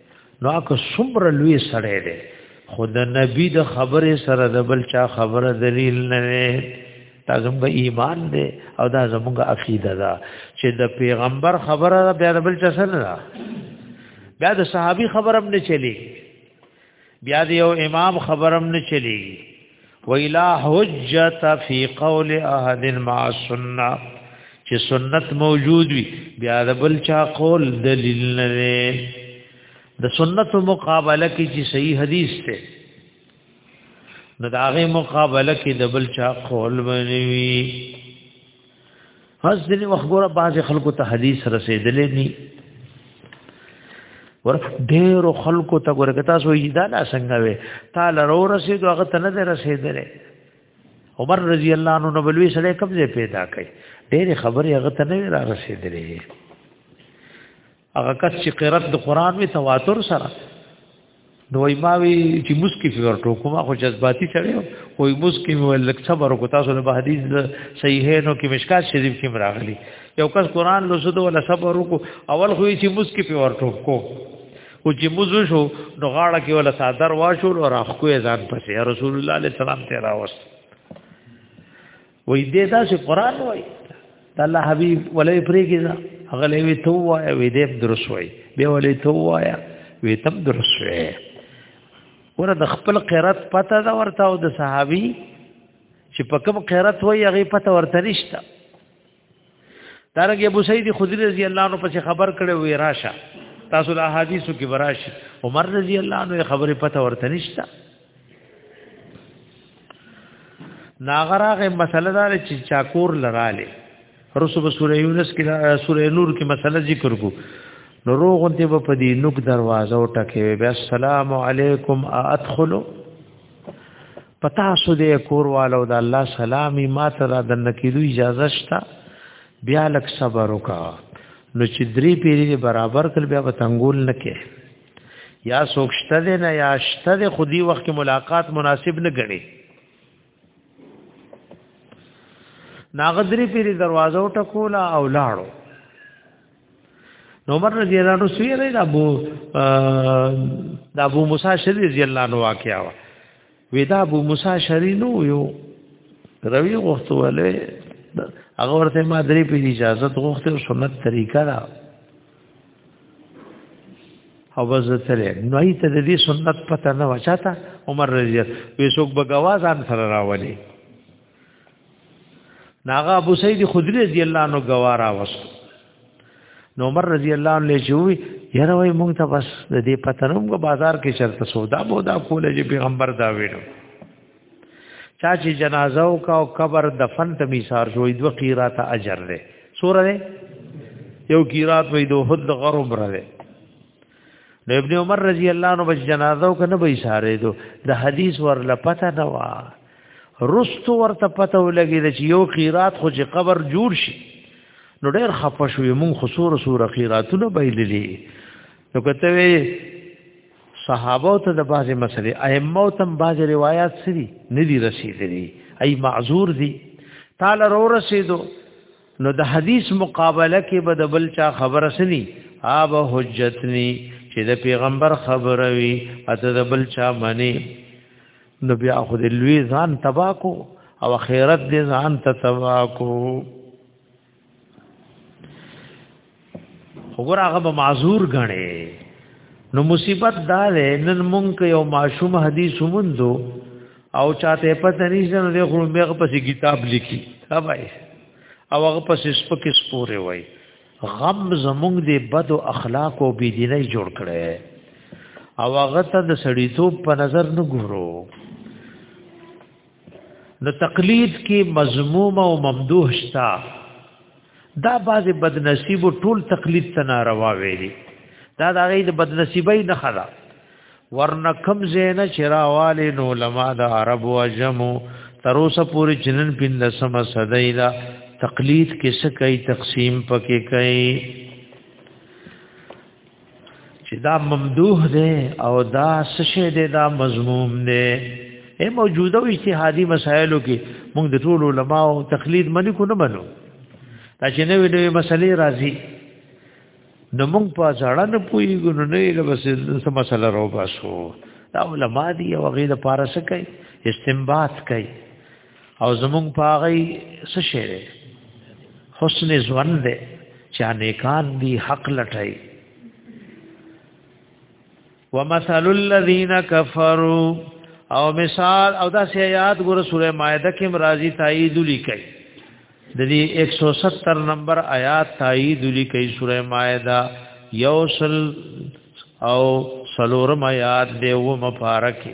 نو اکه څومره لوی سړی دی خو د نبی د خبره سره د بل چا خبره دلیل نه دی دا زموږ ایمان دی او دا زموږ عقیده ده چې د پیغمبر خبره بیا د بل چا سره نه ده بیا د صحابي خبره هم نه چلی بیا دی او امام خبرم نه چلی ویلا حجت فی قول احد مع سنه چې سنت موجود وي بیا د بل چا قول دلیل نه دی د سنت مقابله کې چې صحیح حدیث ته نو داغه مقابله کې د بل چا قول بنوي حضرت وخبره باز خلکو ته حدیث رسیدلې ني ور ډېر خلکو ته ورګه تاسو یې دا لا څنګه وې تعالی رو رسیدو هغه ته نه رسیدلې عمر رضی الله عنه نو بلوي سره قبضه پیدا کړي ډېر خبرې هغه ته نه را رسیدلې هغه کس چې قرات د قران می تواتر سره نو ایماوی چې مسکی فکر ټوکو ما خو جذباتي چړې وای مسکی مو لک صبر کو تاسو له حدیث صحیح نو کې مشکات شریف کې مراغلی یو کس قران لو زده ولا صبر کو اول خو چې مسکی فکر ټوکو او چې موزو شو نو غاړه کې ولا صادر واشو او راخ کو ځان پسې رسول الله علیه السلام ته راوست وای دې دا چې قران وای د الله حبيب ولې پرېږي دا غلې وی تو وای وی دې درس وای به ولې تو وای وی تب درس وای ور د خپل قرات پته دا ورته او د صحابي چې په کوم قرات وای هغه پته ورته نشته دارنګ ابو سعید خدری رضی الله عنه پس خبر کړي وی راشه تاسو له حدیثو کې براشي عمر رضی الله عنه خبره پته ورته نشته ناغراغه مسله دار چې چاکور لراله رسوب سوره یونس کې سوره نور کې مسله ذکر کو نو روغون ته په دې نوک دروازه او ټکه بیا السلام علیکم ادخلوا پتا سو دې کوروالو د الله سلامي ما ته را د نکیدو اجازه شته بیا لک صبر وکا نو چې درې پیری برابر کړ بیا وتنګول نکې یا سوکشته دې نه یا شته دې خودي وخت ملاقات مناسب نه غړي ناغدری پیری دروازه ټکولا او لاړو نو عمر رضی الله عنه سوی دی ابو د ابو موسی شری رضی الله عنه واقعا وا ودا ابو موسی شری نو یو روی غوښته ولې هغه ورته ما درې په اجازه غوښته سنت طریقه را او بس تلې نو ای ته د دې سنت پته نه وچاته عمر رضی الله وې څوک بغواز ان سره راولي ناغه ابو سعید خدری رضی الله عنه گوارا وست نو عمر رضی الله عنه جوړي یاره وای مونږ ته بس د دې پته نوم کو بازار کې چرته سودا بودا کوله چې پیغمبر دا ویلو چا چې جنازه او کا او قبر دفن ته میثار شوې دوه قیرات اجر ده سوره یو قیرات وې دوه حد غرب رله نو ابن عمر رضی الله عنه بچ جنازه کنه به اشاره دو د حدیث ورله پته نه وا رست ورته پته ولګی چې یو قیرات خو چې قبر جوړ شي نو ډېر خفه شوې مون خسور سور قیراتونه بایللې نو کته وی صحابه ته د بازي مسلې ائمه تم بازي روایت سری ندي رسیدلې ای معذور دي تعالی رو رسیدو نو د حدیث مقابله کې به د بل چا خبره سني آب حجتنی چې د پیغمبر خبره وي اته د بل چا منی نو بیا خو د لوی ځان تبا کو او خیرت دې ځان ته تبا کو وګور هغه به معذور غني نو مصیبت دا ده نن مونږ یو معشوم حدیث ومندو او چاته پته نشته نو دغه مېغه پسې کتاب لیکي ها بھائی او هغه پسې سپکه سپوره وای غم زمونږ دې بد او اخلاق او بی دیني جوړ کړي او هغه ته د سړیتوب په نظر نه ګورو نو تقلید کې مضموم او ممدوح شتا دا باز بدنصیب ټول تقلید ته ناروا ویلي دا د هغه د بدنصیبۍ نه خلا ورنه کم زین چراواله نو علما د عرب او جمو تر اوسه پوری چنن پین د سم صدای دا تقلید کې سکه تقسیم پکې کوي چې دا ممدوح دی او دا سشه دی دا مضموم دی اے موجوده او اجتهادي مسایلو کې موږ د ټول علماو تقلید منی کو نه منو دا چې نوې نوې مسلې راځي نو موږ په ځړه نه پويګو نو نه له بس څه مسله راو باسو دا علما دي او غي د پارس کوي استنباط کوي او زمونږ پاغي څه شي حسن ځوان دی چې نیکان دی حق لټای ومثل الذين كفروا او مثال او دا سیات ګور سوره مائده کې مرাজি تایید لیکي د دې 170 نمبر آیات تایید لیکي سوره مائده یوصل او سلورم آیات دیو مبارکه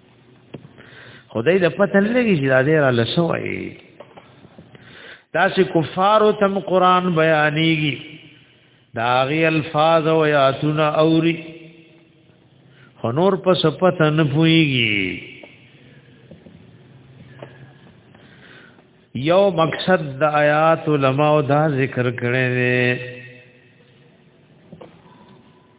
خدای د پته لګی چې دا دې را لسوي تاسو کفار تم قران بیانېږي دا غي الفاظ او آیاتونه اوري خنور په سپته نه پويږي یو مقصد د آیات علماء دا ذکر کړي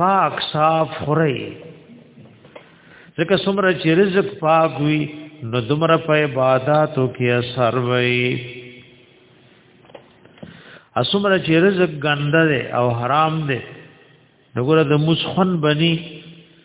پاک صاف خوري ځکه څومره چې رزق پاک وي نو دومره په عبادتو کې اثر وي اسومره چې رزق ګنده او حرام دی نګوره د مسخن بني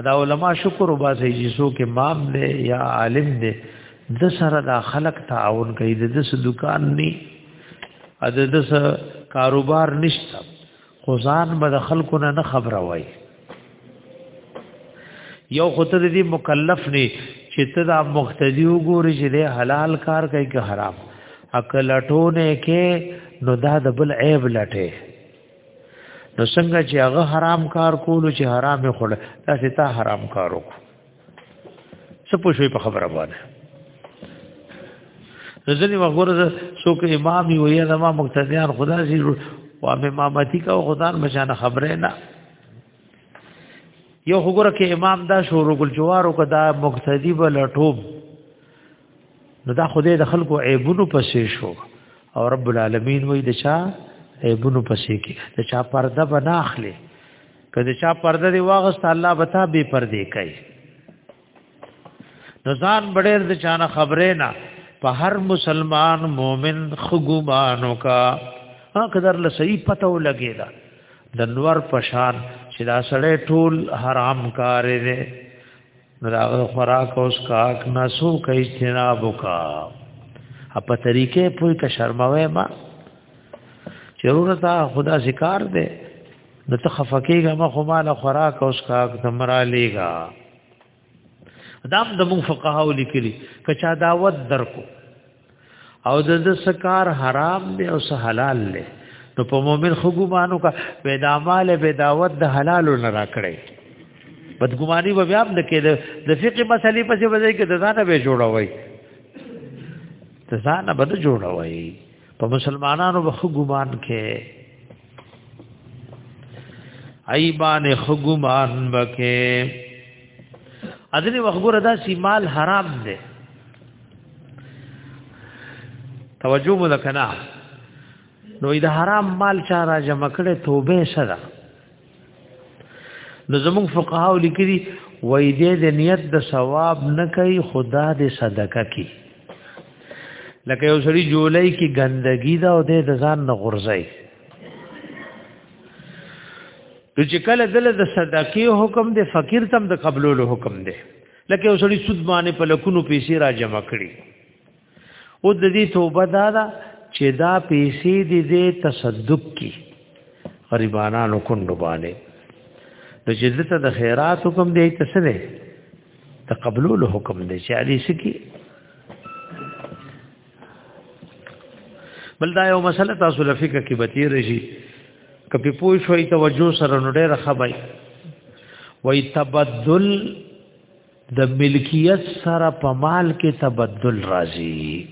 ادا علما شکر وباسي چې سو کې مام دی یا عالم دی د سره دا خلق تعاون کوي د دس دکان ني ا د دس کاروبار نشته خو ځان به د خلکو نه نه خبره وای یو خطر دې مکلف نه چې ته دا مختدی وګوري چې د حلال کار کوي که حرام عقل ټونه کې نو دا د بل عیب لټه نو څنګه چې هغه حرام کار کولو چې حرام یې خړ دا چې تا حرام کار وکړو څه پوښوي په خبره باندې ځنې وګوره څوک امام وي یا زما مقتدیان خدا سي او امامتي کا خدان مشانه خبره نه یو وګوره کې امام دا شروع ګل جوارو کدا مقتدی بل ټوب نو دا خدای د خلکو عیبونو پسې شو او رب العالمین وای د چا عیبونو پسې کې د چا پرده بناخلې کله چا پرده دی واغست الله بتا به پردې کوي نو ځان بډېر د چانه خبرې نه په هر مسلمان مؤمن خګوبانو کا قدر له صحیح پته ولګی دا د نور پشان چې دا سړی ټول حرام کار دی نو داغه خوراک او سکاک نه سو کوي اجتناب وکا په طریقې پوي کا شرماوي ما ضرورت خدا ذکر دے نو ته خفقېګه ما خو مال خوراک او سکاک تمرا لېګا دام د مون فقهاو لیکلي کچا دعوت درکو او د د سکار حرام دی او سه حلال دی نو په مؤمن خو ګمانو کا پیدا مال به دعوت د حلال نه راکړي بدګماني به بیا نه کېده د فقې مسلې په څه وځي کې د ځانه به جوړوي د ځانه به جوړوي په مسلمانانو به خو ګمان کې ایبان خو ګمان وکې اذن وخت ګره دا سیمال حرام دی توجه مو لکنه نو د حرام مال چا را جمع کړي توبه سره نو زموږ فقهاو لیکلي وای دې د نیت د ثواب نه کوي خدا دې صدقه کوي لکه یو سړي جولای کې ګندګي دا او دې د ځان نه غورځي چې کله دل د صدقې حکم دې فقیر تم د قبولو حکم دې لکه یو سړی سود باندې په لکونو پیسې را جمع کړي او د دې توبه دا ده چې دا پیسې دې دې تصدق کی غریبانو کندو باندې نو چې دته د خیرات حکم دی تسره تقبلو له حکم دی چې علي سکی بل دا یو مسله تاسو لفقه کې بتی رشي کپی پوه شوي توجه سره نو ډېر خبري وای تبدل د ملکیت سره په مال کې تبدل راځي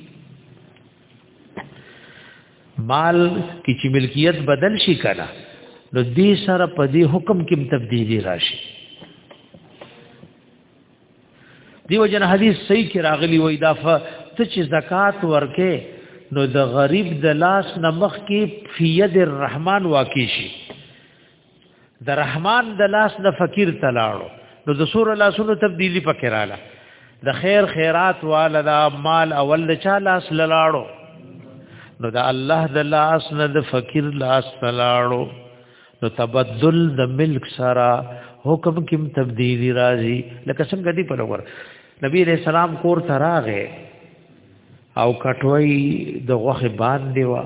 مال کې چې ملکیت بدل شي کنه نو دې سره په دې حکم کې تبدیلی راشي دیو جن حدیث صحیح کې راغلی وای دا ته چې زکات ورکې نو د غریب د لاس نمخ کې فید الرحمن واقع شي د رحمان د لاس د فقیر تلاړو نو د سور لاسونو تبدیلی پکې رااله د خیر خیرات والا دا مال اول د چا لاس لاړو نو د الله د لاس نه د فقیر لاس تلاړو نو تبدل د ملک سره حکم کیم تبدیلی راځي لکه څنګه دی په لور نبی علیہ السلام کور ته راغې او کټوي د غوخه باندې وا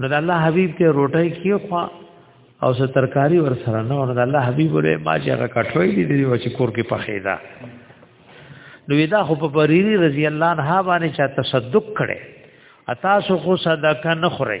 نو د الله حبیب ته روټي کیو خو او څه ترکاری ور سره نو د الله حبیب له ما چې هغه کټوي دي دی چې کور کې پخېدا نو دا خو په بریری رضی الله عنها باندې چا تصدق کړي اتا سو خو صدقه نه خوري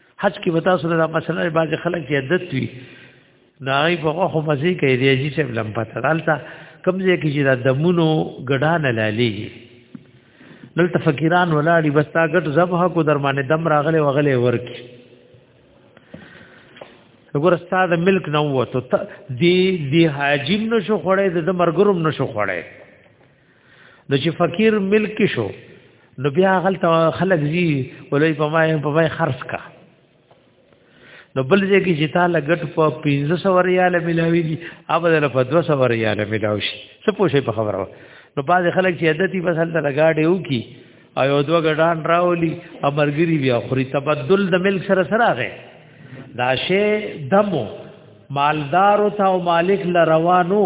حج کې وتا سره دا مسله باز خلک یې عادت وي دا ای په خو مزي کې دی چې سب لم پته دالتا کم ځای کې چې دا دمونو ګډان لالي نل تفکران ولاړي بس تا ګټ زبح کو درمانه دم راغله وغله ورکی وګور استاد ملک نو وته دی دی حاجیم نشو خړې د مرګروم نشو خړې نو چې فقیر ملک شو نو بیا غل ته خلک زی ولې په ما په ما خرڅ کا نو بل دې کې چې تعالی غټ په 1500 ریاله ملاوي دي اوبه له 200 ریاله ملاوي شي څه پوښي په خبره نو بعض خلک چې عادتي بس هلته لګاډي وکي او یو دوه غډان راولي امرګری بیا خوري تبدل د ملک سره سره غي دا شی دمو مالدار او مالک لروانو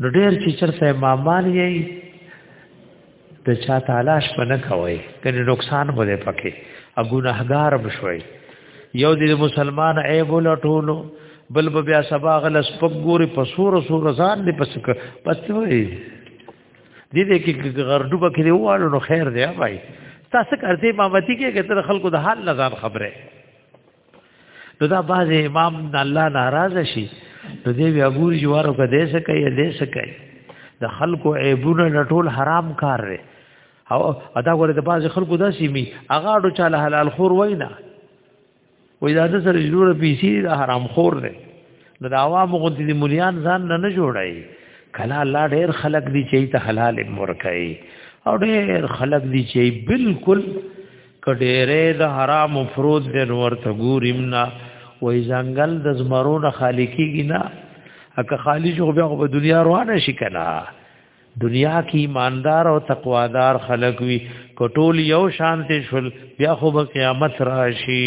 نو ډیر چې چرته مامان یې د چا تلاش په نه کوي کني نقصان بده پکې ا ګناهګار بشوي یو د مسلمان عیب لټولو بل بیا سبا غل سپګوري په سور سور ځان دې پس پس وي دې دې کې غردو بکې دی واړو نو خیر دی بھائی تاسو کارته مامتی کې کتر خلکو د حال نظر خبره نو دا باز امام د الله ناراض شي نو دی بیا ګوري جوارو کا دې څه کوي دې څه کوي د خلکو عیبونه نټول حرام کار دی او ادا غره د باز خلکو داسې می هغه اډو چاله حلال خور وینا وې دا د سره جوړ پیسې د حرام خور دی نو د عوام غونډې د مليان ځان نه نه جوړای کله الله ډېر خلک دي چې ته حلال مرکای او ډېر خلک دي چې بالکل کډېره د حرام فروت د نور ته ګوریم نه وای ځنګل د زمرو نه خالی کیږي نه اکه خالی جو بیا په دنیا روانه شي کنه دنیا کې ایماندار او تقوادار خلک وي کټول یو شانته شول بیا خو به قیامت راشي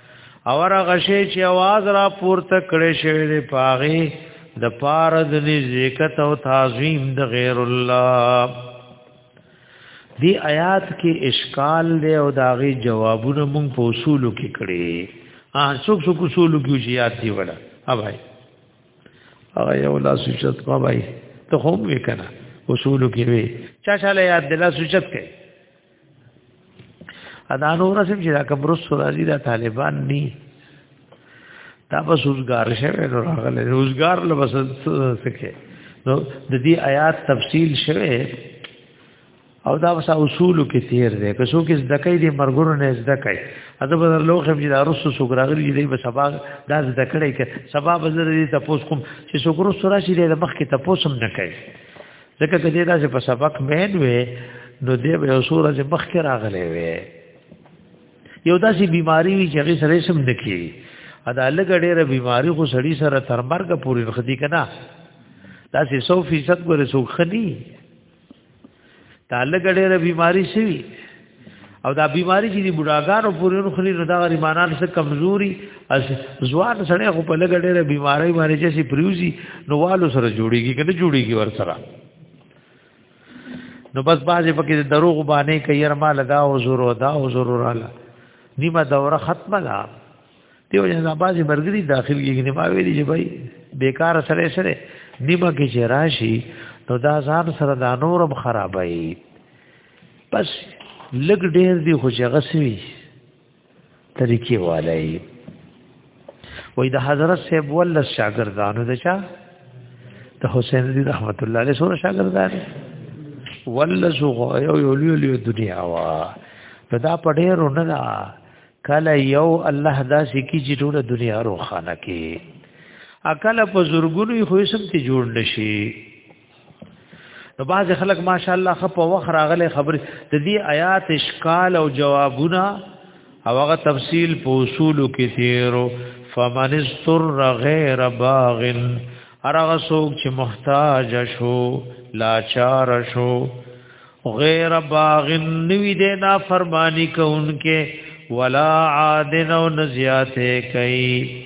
اور غشی چې आवाज را پورته کړي شوی دی پاغي د پار د نزیکت او تعظیم د غیر الله دی آیات کې اشکال دی او داغي جوابونه مونږ په اصولو کې کړي ا څوک څوک اصولو کې چې یاد دی ولا ها بھائی هغه یو لا سوچت ما بھائی ته هم وکنه اصولو کې وي چا چاله یاد دلا سوچت کوي ادا نور سم چې دا کبر سره راځي دا طالبان ني دا بس روزګار شوی نو راغله روزګار له بس سکه نو د دې آیات تفصیل شوی او دا وسه اصول کې تیر دی که څوک از دکې دې مرګونو نه از دکې اته بدر لو خم چې دا رسو سوګراغلی دې په سبا دا از دکړې کې سبا بزر دې تاسو کوم چې سوګرو سره شي دې مخ کې تاسو هم نه کوي ځکه چې دې داسې په سبق مین وې نو دې به یو سورج مخ کې راغلې وې یو داسې بیماری وی چې هغه سره سم نکي ادا لګ ډېره بیماری خو سړی سره تر مرګ پورې رخدي کنا داسې 100% ګره سو خني تعلق ډېره بیماری شي او دا بیماری چې دی بډاګانو پورې نخري نو دا غریبانان څخه کمزوري از ځوان سړی خو په لګ ډېره بیماری باندې چې سي پریوزي نو والو سره جوړيږي کنه جوړيږي ور سره نو بس بازي پکې دروغ باندې کوي ارما لدا او زور دا او زور رااله نیمه دوره ختمه ده دیو جن بازي مرګري داخل کېږي نه باوي دي بھائی بیکار سره سره نیمه کې چې راشي نو دا ځان سره دا نورم خرابای بس لګ ډیر دی خو جګه سوي طریقې والای وې د حضرت صاحب ول شاګردانو د چا د حسین رضی رحمت الله علیه سره شاګردان ول سو یو یو یو دنیا وا دا پډېرو نه دا کله یو الله دا سکی چې ټول دنیا روخانه کې اکل په زورګونو خو سم ته جوړ نشي نو باز خلک ماشاءالله خپ وخ راغله خبر د دې آیات اشکال او جوابونه او هغه تفصیل په اصول کې تیرو فمن استر غیر باغن ارغه سوق چې محتاج شو لاچار شو غیر باغن نوی دې نا فرمانی کوونکې ولا عادن او نزیاته کوي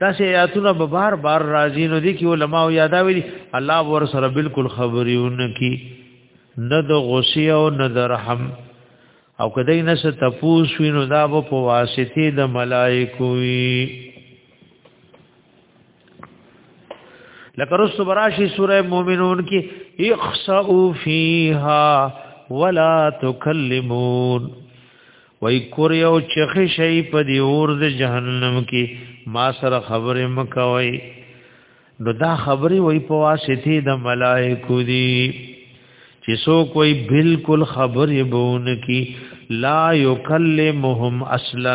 دا سه آیاتونه به بار بار راځي نو دي کې علما او یادا ویلي الله ور سره بالکل خبريون کی نه د غصې او نه د رحم او کدی نه څه تپوس وینو دا به په واسطه د ملائکو وي لکه رسو براشی سوره مومنون کې اخسئوا فیها ولا تکلمون وای کور یو چخې شي په دی اور د جهنم کې ما سره خبره مکوي نو دا خبره وای په واسطه د ملائکو دی چې سو کوئی بالکل خبره بون کی لا یکلمهم اصلا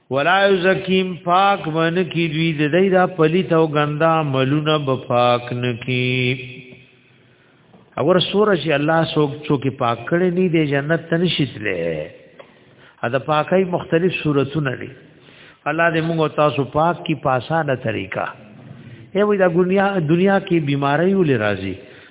ولا یزکیم پاک ون کی دوی د دې دا پلیت او ګندا ملونه به پاک نکی اور سور چې الله سوک چوکي پاک کړي نه دی جنت ته نشیتله دا پاکي مختلف صورتونه دي الله دې موږ تاسو پاک کی پاسانه طریقہ ای وای دا دنیا دنیا کې بیماری ولې راځي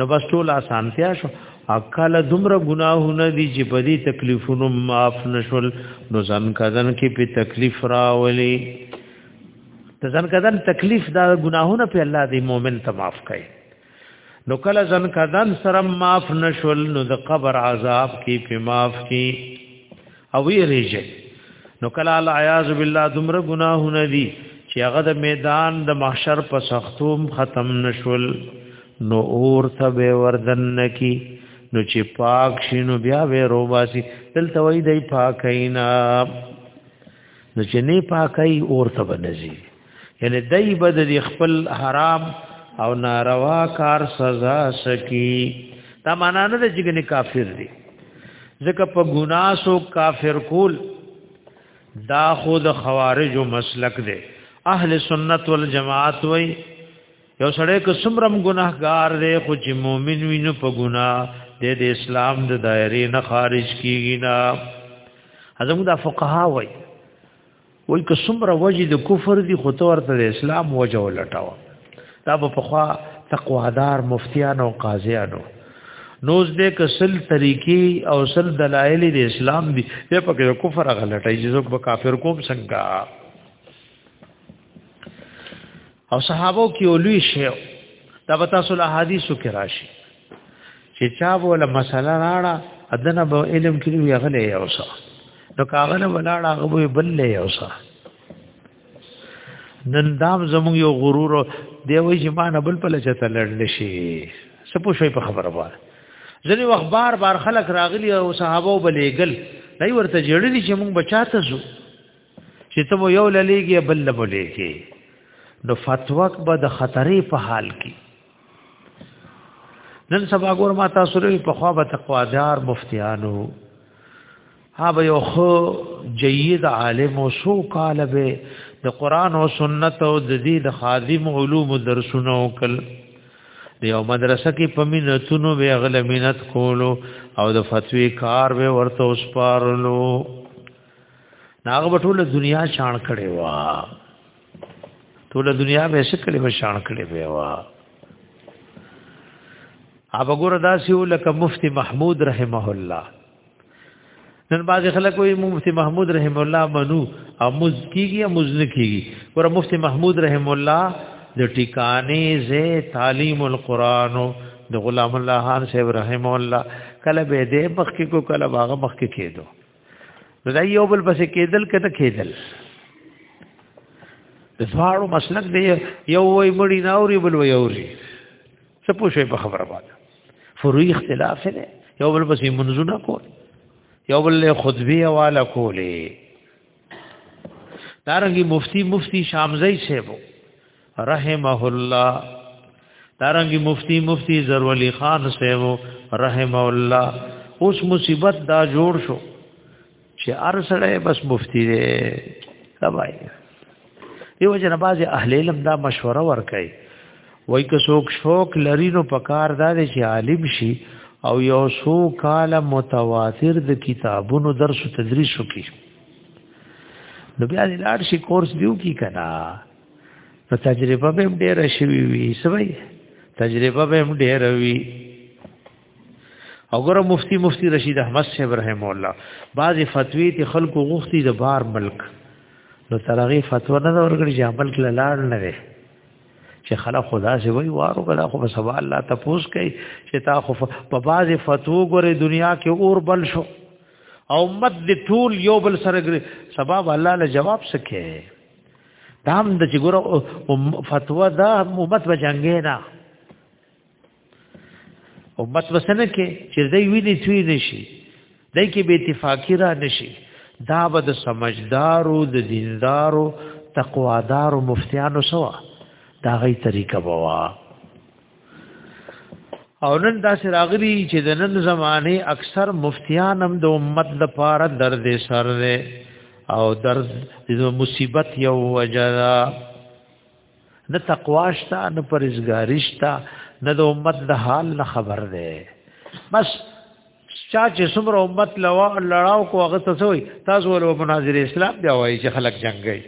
نو بس ټول اسانتیا شو اکل دومره گناهونه دي چې په دې تکلیفونو معاف نشول نو ځان کدن کې په تکلیف راولي ته ځان کدن تکلیف دا گناهونه په الله دې مؤمن ته معاف کړي نو کله ځان کدن سره معاف نشول نو د قبر عذاب کې په معاف کې او وی ریجه نو کله الیاذ بالله دمر گناهونه دي چې هغه د میدان د محشر په سختوم ختم نشول نو اور ته به وردن کی نو چې پاک شینو بیا به روباسي دلته وای دی پاکینا نو چې نه پاکای اور ته بنځي یعنی دای بد دی خپل حرام او ناروا کار سزا سکی دا معنا نه چې ګنې کافر دی ځکه په ګنا سو کافر کول دا خود خوارج مسلک دی اهل سنت والجماعت وای یو سړی که سمرم ګناهګار دی خو چې مؤمن وینو په ګناه د د اسلام د دایره نه خارج کیږي نه ازمو دا فقها وای وای که څومره وجه د کفر دی خو تور ته اسلام وجه ولټاوه دا په خوا تقوادار مفتیان او قاضیانو نوز دې کسل طریقې او سل دلایل د اسلام دی په پکې کفر غلټای چې څوک به کافر کوم څنګه او صحابو کې اولوی شی دا به تاسو له حدیثو کې راشي چې چا بوله مسله راړه ادنه به علم کې وی غلې یو څه نو کاغله ولاړه غو بلې یو څه نن دام زموږ یو غرور دی وای چې ما نه بل په لچته لړل شي سپو شوي په خبره واره ځنی وخت بار بار خلک راغلی او صحابه بلېګل دای ورته جوړلی چې موږ بچاته زو چې ته یو للیږي بل لبلیږي نو فتوک به د خطرې په حال کې نن سبا ګور ما تاسو لري په خوا به تقوادار مفتیانو ها به یو خو جید عالم او سو کال به د قران او سنت او د دې د خادم علوم درسونه وکړ د یو مدرسه کې پمینتونو به اغلمینت کولو او د فتوی کار به ورته وسپارلو ناغه ټول دنیا شان کړي وا ټول دنیا به شکل به شان کړي به وا اب ګور داسې لکه مفتی محمود رحمه الله نن باز خلک وي مفتی محمود رحم الله منو او مز کیږي او مز نه کیږي ور مفتی محمود رحم الله د ټیکانې زه تعلیم القرآن د غلام الله خان صاحب رحم الله کله به دې مخ کې کو کله باغ مخ کې کېدو نو دا یو بل پسې کېدل کته کېدل د ځوارو مسلک دی یو وای مړی ناوري بل وای اوري څه پوښي په خبره باندې فروي اختلاف دی یو بل پسې منځونه کول یو بل له خطبه والا کولې دارنګي مفتی مفتی شامزی شیبو رحمه الله دارنګ مفتی مفتی زرولی خان سیو رحمه الله اوس مصیبت دا جوړ شو چې ار سره بس مفتی دی تبای دیو جن باز اهل علم دا مشوره ورکړي وای که څوک شوق لري نو پکار دا دی چې عالم شي او یو سو کال متواتر د کتابونو درس تدریس وکړي نو بیا د لاړ شي کورس دیو کی کنا نو تجربه به هم ډېره شوي وي سوي تجربه به هم ډېره وي او ګره مفتی مفتی رشید احمد صاحب رحم الله بعض فتوی ته خلکو غوښتي د بار ملک نو ترغه فتوا نه ورګړي چې عمل کله لاړ نه وي چې خلک خدا سي وای وارو کله خو سبا الله تپوس کوي چې تا خو په بعض فتو ګره دنیا کې اور بل شو او مد ټول یو بل سره سبب الله له جواب سکه دا هم د چې ګوره فتوا دا امت به جنګې نه امت وسنه کې چې دوی ویني توی نشي دای کې به اتفاقی را نشي دا به د سمجدارو د دیندارو تقوادارو مفتیانو سوا دا غي طریقه بوا او نن دا سر اغلی چې د نن زمانه اکثر مفتیان هم د امت د پاره درد سر دی او درد د مصیبت یو وجدا نه تقواشتا نه پرزګاریشتا نه د امت د حال نه خبر دی بس چا چې څومره امت لوا لړاو کو هغه ته وي تاسو ول مناظر اسلام دی وایي چې خلک جنگي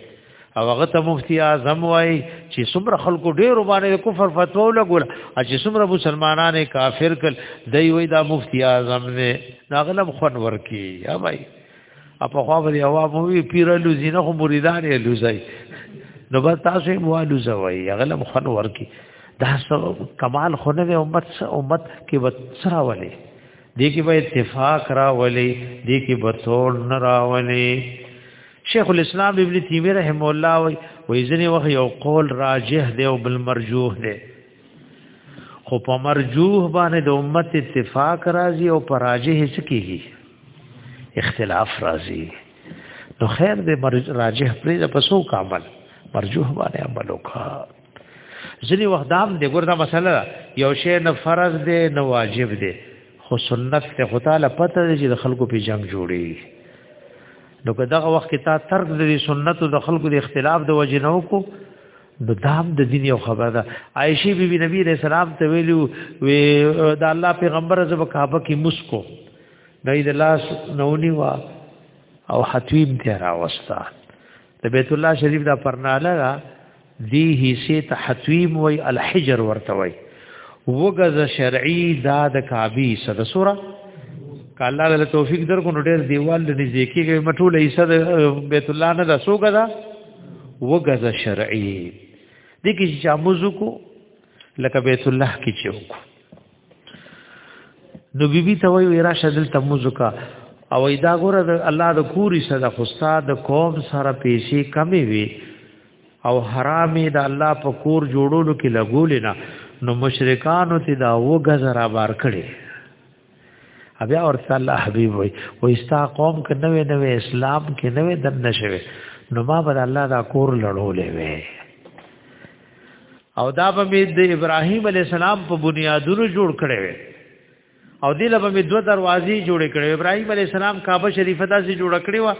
او هغه ته مفتی اعظم وایي چې څومره خلکو ډېر باندې کفر فتوا لګول او چې څومره مسلمانانه کافر کړ دی وایي دا مفتی اعظم نه ناغلم خون ورکی یا وایي اپا خوا به یو افو وی پیر لوزی نه خو مریدان یې لوزای نو بس تاسو یې مو لوزوي هغه لم خن ورکی دا کمال خو نه امت سره امت کې وڅرا ولې دې کې به اتفاق را ولې دې کې به تور نه را ولې شیخ الاسلام ابن تیمیه رحم الله وی وې ځنې وخت یو قول راجح دی او بل مرجوح دی خو په مرجوح باندې د امت اتفاق راځي او پر راجح هیڅ کیږي اختلاف راځي نو خیر دې مرج راجح پرې د پسو کامل مرجوح باندې عمل وکړه ځینې وخت دام دې ګوردا مسله یو شی نه فرض دی نه واجب دی خو سنت ته خدای پته دی چې د خلکو په جنگ جوړي نو که دغه وخت کې تا ترک د سنت د خلکو د اختلاف د وجې نه وکړو نو دام د دین یو خبره ده عائشی بیبي بی نبی رسول الله ته ویلو وی د الله پیغمبر زب کعبه کې مسکو نه د لاس نونی وا او حتیم ته راوستا د بیت الله شریف دا پرناله را دی حصے ته حتیم وی الحجر ورته وی وګز شرعی دا د کعبه سره سوره کاله له توفیق درکو نو ډیر دیوال د نزدیکی کې مټول ایسه د بیت الله نه د سوګه ده وګزه شرعي دي کې چې اموزو کو لکه بیت الله کې چې وکړو نو بیبي ته وایي ورا شدل تموزو کا او ایدا ګوره د الله د کوری سره د خوستا د قوم سره پیسې کمې وي او حرامې د الله په کور جوړولو کې لګولې نه نو مشرکانو ته دا وګزرا بار کړي بیا ورته الله حبيب وي و استا قوم کې نوې نوې اسلام کې نوې دن نشوي نو ما بر الله دا کور لړولې وي او دا به د ابراهيم عليه السلام په بنیادونو جوړ کړي وي او دله به دوه دروازې جوړ کړي ابراهيم عليه السلام کعبه شریفه داسې جوړ کړي و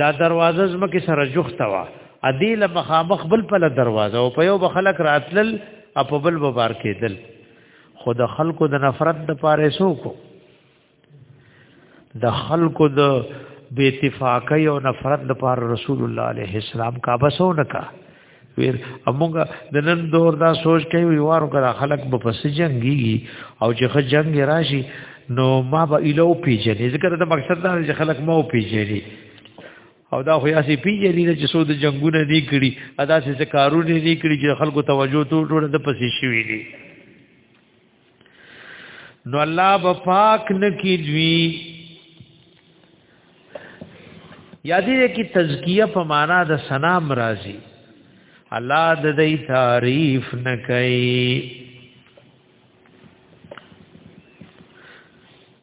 دا دروازه زمکه سره جوخته و ادي له مخامخ بل په دروازه او په یو بخلک راتلل او په بل مبارکې دل خو د خلکو د نفرت د پاره سو کو د خلکو د بے اتفاقی او نفرت د پار رسول الله علیه السلام کا بسو نکا ویر امونګه د نن دور دا سوچ کوي ویوارو کرا خلق به پس جنگي او چې خ جنگ راشي نو ما به الو پیجنې ذکر د مقصد دا چې خلق ما او پیجنې او دا خو یاسي پیجنې نه چې سود جنگونه نه کړي ادا سه کارونه نه کړي چې خلکو توجه ته ټول د پسې شوی دي نو الله بفاق نه کی دوی یادی دې کی تزکیه په معنا د ثنا مرাজি الله د دې تعریف نه کوي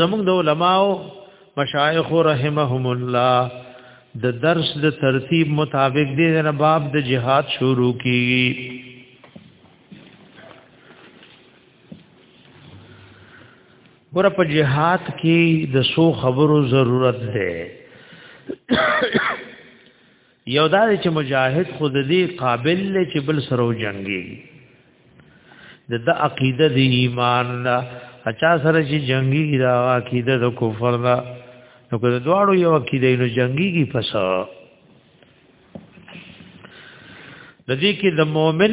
زموږ د علماو مشایخ رحمهم الله د درس د ترتیب مطابق دی نه باب د جهاد شروع کیږي ګور په جهاد کې د سو خبرو ضرورت ده یو دا چې مجاهد خود دې قابل لې چې بل سره جنگي د د عقیده د ایمان دا اچا سره چې جنگي دا عقیده د کفر دا نو که دواړو یو عقیده نو جنگي کی پس د دې کې د مؤمن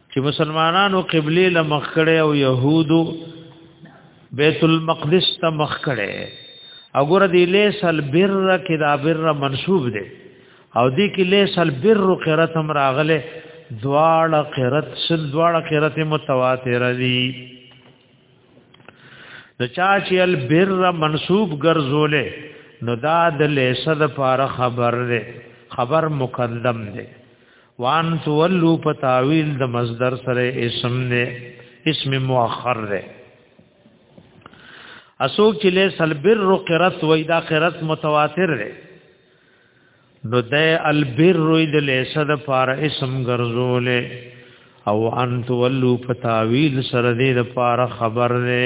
چې مسلمانانو قبله لمخ کړي او يهودو بیت المقدس ته مخ کړي اګوره دی لیس البر کې دا بر منسوب دی او دی کې لیس البر قرات هم راغله دواړه قرات سل دواړه قرات متواتر دي د چا چې البر منسوب ګرځولې نو دا د لیس د پاره خبر دی خبر مقدم دی وان تولو په تعویل د مصدر سره اسم نه اسم مؤخر ده اسوک چې له سلبر قرت وای دا قرت متواتر ده نو د البر د لیسه د پار اسم ګرځولې او ان تولو په تعویل سره دې د پار خبر ده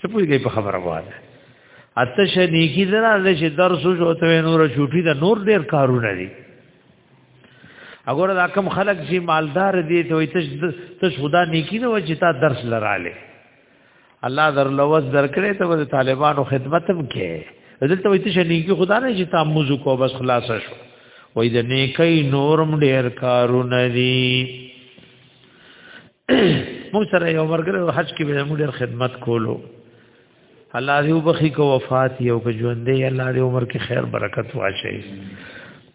څه پوهیږي په خبره وایي اته شنیکی درا لشي درس شو ته نور چوټي دا نور ډیر کارونه دي اګوره دا کم خلک چې مالدار دي ته وي تش خدا نیکی نه و چې تا درس لراله الله در لوز درکړې ته د طالبانو خدمت هم کې دلته وي تش نیکی خدا نه چې تا موضوع کو بس خلاص شو وای د نیکی نورم ډیر کارونه دي موږ سره یو مرګره حج کې به موږ ډېر خدمت کولو الله دې وبخي کو وفات یو کو ژوند دې الله دې عمر کې خیر برکت واچي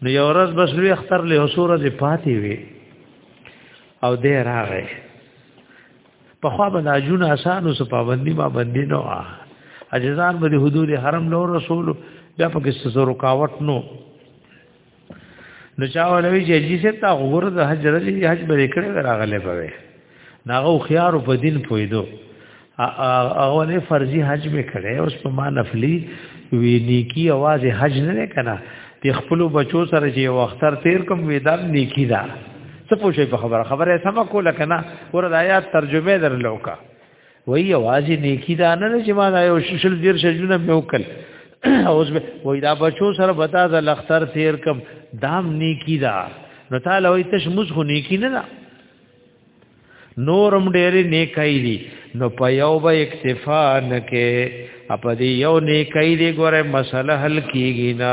نو یو ورځ بس لوی اختر له سوره دې پاتې وي او دې راغې په خوا بنا جون اسانو سو پابندي ما باندې نو آ اجزان به حدود حرم نو رسول بیا پکې سره رکاوټ نو نو چا ولوي چې جی سه تا غور د حج رلی حج به کړه راغله پوي ناغه خيار په دین پویدو هغه نه فرضي حج به کړي اوس په ما نفلی وی نیکی आवाज حج نه کنا تی خپل بچو سره چې یو اختر تیر کوم وی دا نیکی دا څه پوښي په خبره خبره سم کوله کنا ور د آیات ترجمه درلوکا وای یوازې نیکی دا نه چې ما دا یو شل دیر شجونه مې وکړ اوس به وای دا بچو سره بتا د لختر تیر کم دام نیکی دا نو تعالی وای تش موږ خو نیکی نه دا نورم ډېرې نیکای دي نو په یو به اکتفا نه کې اپ دې یو نیکای دې ګوره مسله حل کیږي نه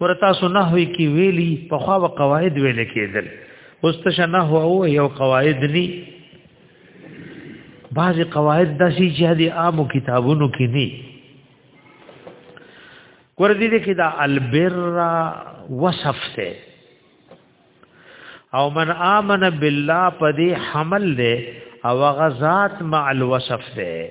ورتا سو نحوی کی ویلی په خوا و قواعد ویل کېدل اوس ته نحو او یو قواعد ني بعضی قواعد د شي چې د عامو کتابونو کې ني ور دي دي کې دا البر وصف ته او من آمن بالله پدې حمل له او غزات مع الوصف ته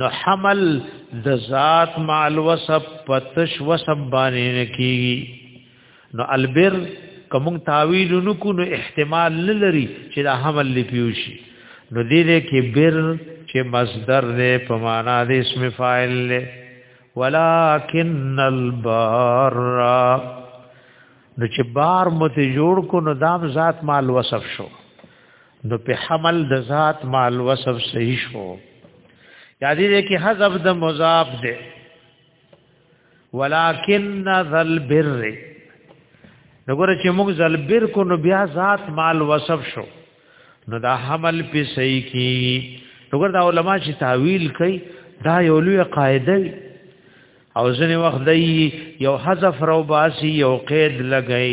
نو حمل د ذات مال وسب پتش وسب باندې نه کیږي نو البر کوم تعویل نکو نو احتمال نه لري چې دا حمل لپیوشي نو دې دې کې بر چې مصدر دې په معنا د اسم فاعل له ولکن البر نو چې بار مت جوړ کو نو دام ذات مال وصف شو نو په حمل د ذات مال وصف صحیح شو یادی دې کې حذف د مضاف دی ولکن ذل بر نګور چې موږ ذل بر کو نو بیا ذات مال وصف شو نو دا حمل په صحیح کی نګور دا علما چې تعویل کوي دا یو لوی قاعده او ځنې وخت دی یو حذف رو باسی یو قید لګی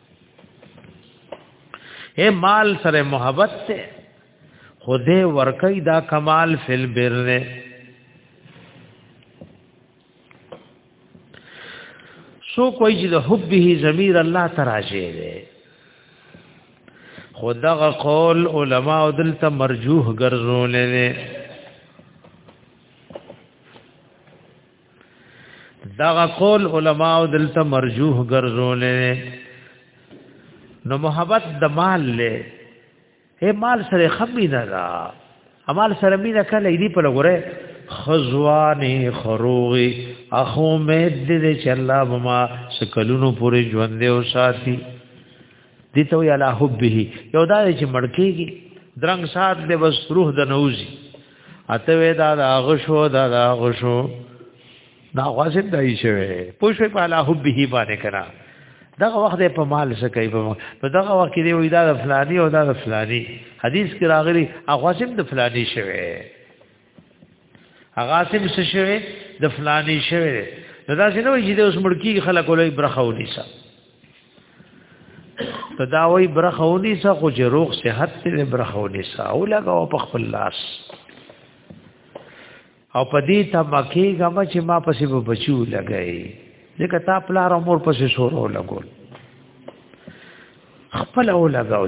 اے مال سره محبت ته خدای ورکی دا کمال فل بر نه سو کوئی چې د حبه ضمیر الله تراجه دی خدغه قول علما او دلته مرجوح ګرځول نه دغه قول علما او دلته مرجوح ګرځولې نو محبت د مال له اے مال سره خمی نه را امال سره مینه کله دې په لګره خزوانه خروغي اخو مې دې چې الله بما سکلونو پورې ژوند او ساتي دي ته وی علا حبه یو دا چې مړکیږي درنګ سات به بس روح د نوزي اته وی دا دا غشو دا دا غشو دا غاسب دای شوی پوښې په علا حبه باندې کرا دغه وخت په مال څه کوي په نو دغه وخت کې وی دا د فلانی او دا د فلانی حدیث کې راغلی غاسب د فلانی شوی هغه سم څه شوی د فلانی شوی نو دا څنګه وایي چې اوس مړکی خلک ولې برخه ونیسه ته دا وایي برخه ونیسه خو چې روغ صحت دې برخه ونیسه او لګاو په خپل لاس او په دې ته مکه غم چې ما پسې به بچو لګای ځکه تا پلار امور پسې شورو لګول خپل او لګاو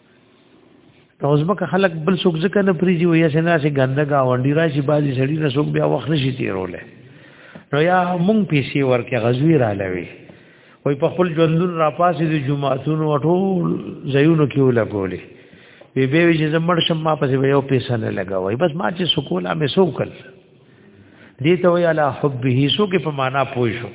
نو ځمکه خلک بل څوک ځکه نه پریږي وي چې نه سي ګندګا وندي راشي بازي سړی نه څوک بیا وخت نشي تیروله نو یا مونږ پیسې ورکه غزوی را لوي وای په خپل ژوندون را پاسې د جمعهتون وټول زيونو کې ولګولې وی به وی چې زمړ شم ما پسې یو پیسې نه لګاوي بس ما چې سکولا مې سوکل دې ته وی علا حبه سو کې په معنا پوي شو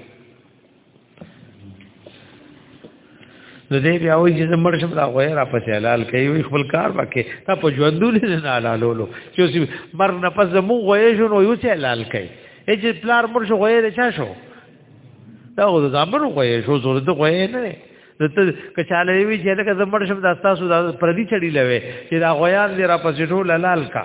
نو دې بیا وایي چې مړ شم دا غوې را پسې حلال کوي وي خپل کار وکړي تا په ژوندو نه نه حلالولو چې اوس مر نه پس مو غوې شو نو یو چې حلال کوي چې پلار مر شو غوې رچا شو دا غو دا مر غوې شو زور د غوې نه دته کچاله وی چې دا زمړ شم دا تاسو دا پردي چړي لوي چې دا غویان دې را پسې ټول حلال کا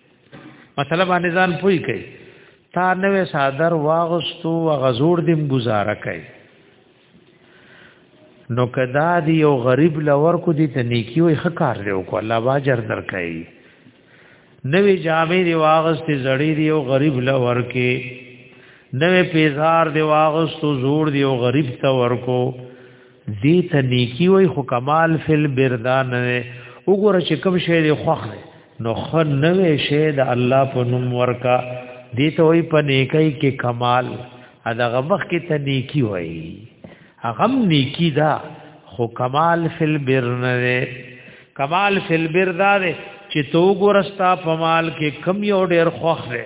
مطلب باندې ځان پوي کوي تا نوې صادر واغستو او غزور دیم گزاره کوي نو کدا دی یو غریب لور کو دي ته نیکی وي خکار دی او کو الله واجر در کوي نوې جامې دی واغستې زړې دی یو غریب لور کې نوې پیزار دی واغستو زور دی یو غریب ته ورکو دې ته نیکی وای خو کمال فل بردان وګوره چې کوم شی دی خوخ نو خو نوې شی د الله په نوم ورکا دې ته وای په نیکی کې کمال هغه مخ کې ته نیکی وای هغه نیکی دا خو کمال فل برنه کمال فل بردا دې چې تو ګورستا په مال کې کم یو ډیر خوخ دی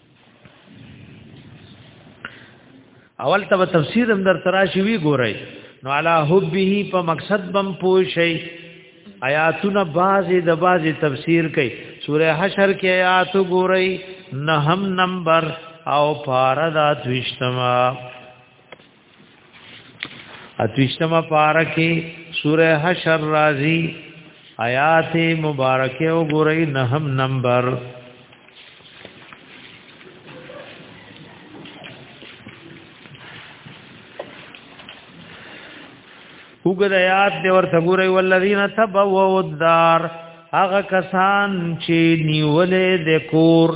اول ته تفسیر هم در تراشی وی ګورئ نو علا حبه په مقصد بم پوشي آیاتونه بازي د بازي تفسیر کوي سوره حشر کې آیات ګورئ نهم نمبر او پارا دا دوشتما اتوشتمه پارا کې سوره حشر راځي آیات مبارکه او ګورې نهم نمبر وګد آیات دی ورته ګورې ولذین تبوا الدار هغه کسان چې نیولې د کور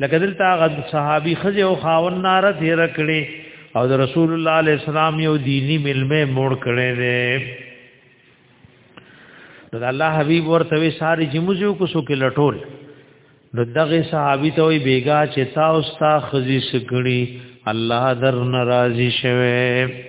لکه دلته غد صحابي خزه او خاون نار تیر کړي او د رسول الله علیه السلام یو دینی ملمه موړ کړي دي نو الله حبیب ورته وی ساری چې موږ کو سو کې لټول نو دغه صحابي ته وی بیګا چې تا او ستا خزي سګړي الله در ناراضي شوه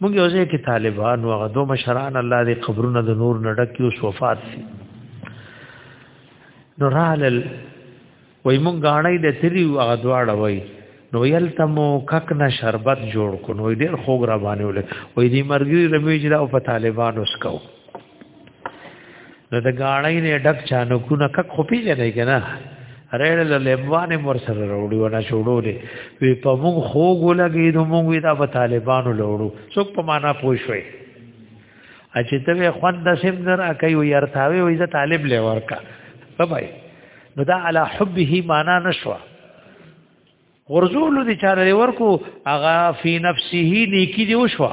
موږ یو ځای کې طالبان او غدو مشران الله دې قبرونه د نور نډک یو وفات شي نو رالل وای مونږ غاڼې د تری او غدواړه وای نو یلتمو کک نه شربت جوړ کو نو ډیر خوګ را باندې ول وای دې مرګي رمیج را په طالبانو سکو نو د غاړې نه ډک چانو کو نه کک خو پیژنې کنه رېل له لبوانې مور سره وروړي ونه شوړولې وی په موږ خو ګولګې نو موږ وی دا په طالبانو لوړو څوک په معنا پوه شوي اچې ته خوند د سیم در اکي وي ارتاوي وي زه طالب لې ورکا بابای نو دا علی حبه معنا نشوا غرزول دي چاره ورکو اغا فی نفسه نیکی دی وشوا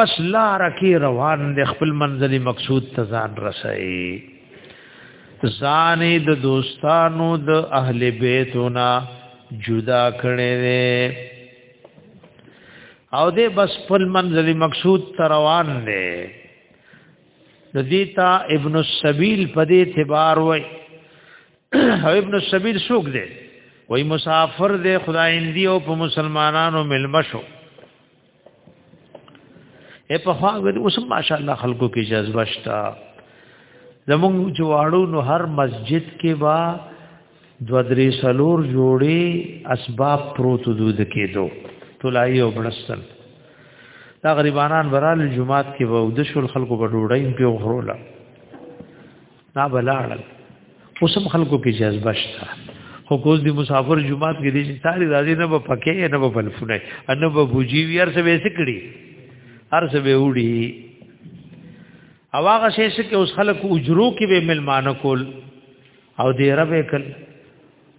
بس لار کې روان د خپل منځلي مقصود ته ځان رسي ځان د دوستانو د اهل بیتونه جدا کړي دي او دې بس خپل منځلي مقصود ته روان دي د دې تا ابن السبیل په دې اعتبار وای او ابن السبیل څوک دی وای مسافر دی خدای اندی او په مسلمانانو ملمشو اے په خوا غوډي اوس ماشاء الله خلکو کې جذبه شتا زمونږ جوړو نو هر مسجد کې با دو درې سلور جوړي اسباب پروت دود کېدو تلای او بنستل دا غریبانان برال جمعات کې وو د شول خلکو په ډوډۍ په غرولا نا بلاړل اوسم خلکو کې جذبه شته خو کوز دی مسافر جمعات کې دي ساری راځي نه په پکې نه په بلفونه ان په بوجي ویار څه وېس کړي هر څه به وړي او هغه شې چې اوس خلک اجرو کې به ملمانه کول او دې رب کل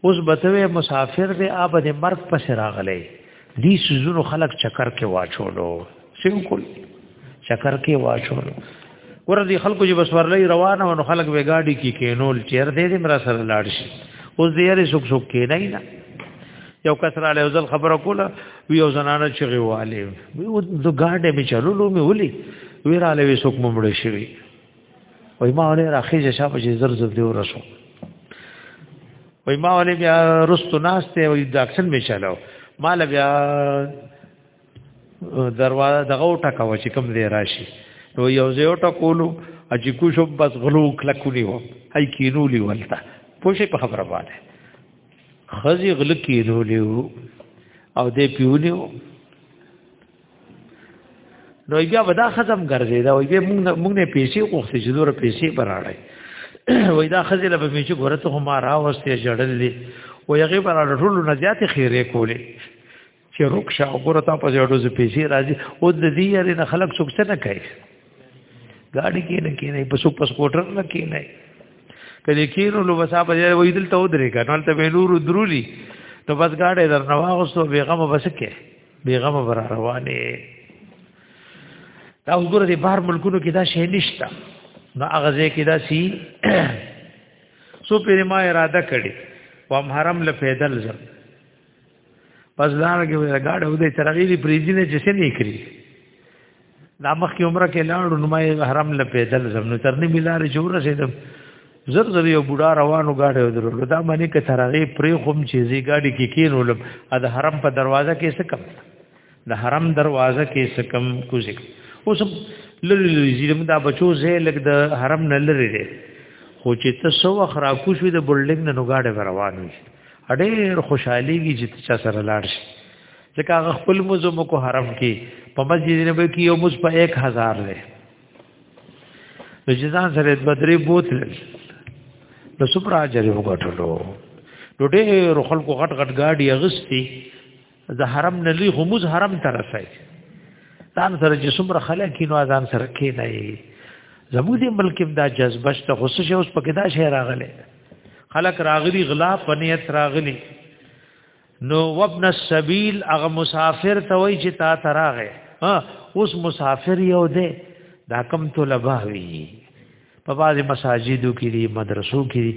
اوس بتوي مسافر دی اپ د مرګ پس راغلی دی سوزونو خلق چکر کې واچولو سیمکل چکر کې واچولو ور دي خلکو چې بس ورلې روانه ونه خلک به گاډي کې کینول چیر دې دې مرا سره لاړ شي اوس دې یې سوک سوک کې نه نه یو کسر علی وزل خبره کوله وی یو زنانه چې غواله وی د گاډي به چلولو مې ولي ویراله وسوک ممړ شي وای ما ولې راخیږه شاپ چې زر زر دی ورشو وای ما ولې بیا رستو ناشته وای د اکشن می چلاو مال بیا دروازه دغه ټکاو چې کم دی راشي نو یو زیو ټکولو اجي کو شو بس غلو کلکونی و هي کینو لی ولتا پوښې په خبره باندې خزي غل کینو لیو او دې پیونیو نو بیا ودا خزم ګرځي دا وي مونږ مونږ نه پیسې غوښتي چې دوره پیسې براړي وای دا خزه له پیسې ګورته هم را واستې جړلې و یغه براړ ټول نه زیات خیره کولې چې رکشا وګورته په جوړو زه پیسې راځي او د دې یاري نه خلک څوک څه نه کوي ګاډي کې نه کې نه په سو پس کوټر نه کې نه کله کې نو لو وسا په ځای وې دلته ودرې کنه ته به نور درولي نو بس ګاډي درنواغستو بیغمه بس کې بیغم بر روانه دا وګوره د بهر ملکونو کې دا شی نشته نو هغه ځای کې دا سی سو پیر ما اراده کړی و محرم له پیدل زم پس لار کې ولا گاډه ودې ترغیلی پریزینه چې څه نه کړی دا مخ کې عمره کې لاړو نو ما یې حرم له پیدل زم نو ترنه ملار جوړ رسیدم زر زر یو بوډا روانو گاډي ودرو دا معنی کې ترغه پری خوم چې زی گاډي کې کینولم ا د حرم په دروازه کې سکم د حرم دروازه کې سکم کوزیک اوس لری لری زیرم دا بچو زه لګ د حرم نه لری دی خو چې ته سو وخت را کوش وي د بلډینګ نه نو گاډي روانو شي اډېر خوشحاليږي چې ته سره لاړ شي ځکه هغه خپل مزمو کو حرم کې په مسجد نبوي کې یو مز په 1000 لري نو جزان سره د بدرې بوتل نو سپرا اجر وګټلو نو ډېر خلکو غټ غټ گاډي اغستی د حرم نه لوی خموز حرم ته رسای ځان سره چې څومره خلک کینو ځان سره کې نه زموږ دې ملک دا جذبه شته خو څه اوس پکې دا شی راغلی خلک راغلی غلا پنیت راغلی نو وابن السبيل هغه مسافر ته وای چې تا تراغه ها اوس مسافر یو دی دا کم طلبه وی په بعض مساجدو کې دي مدرسو کې دي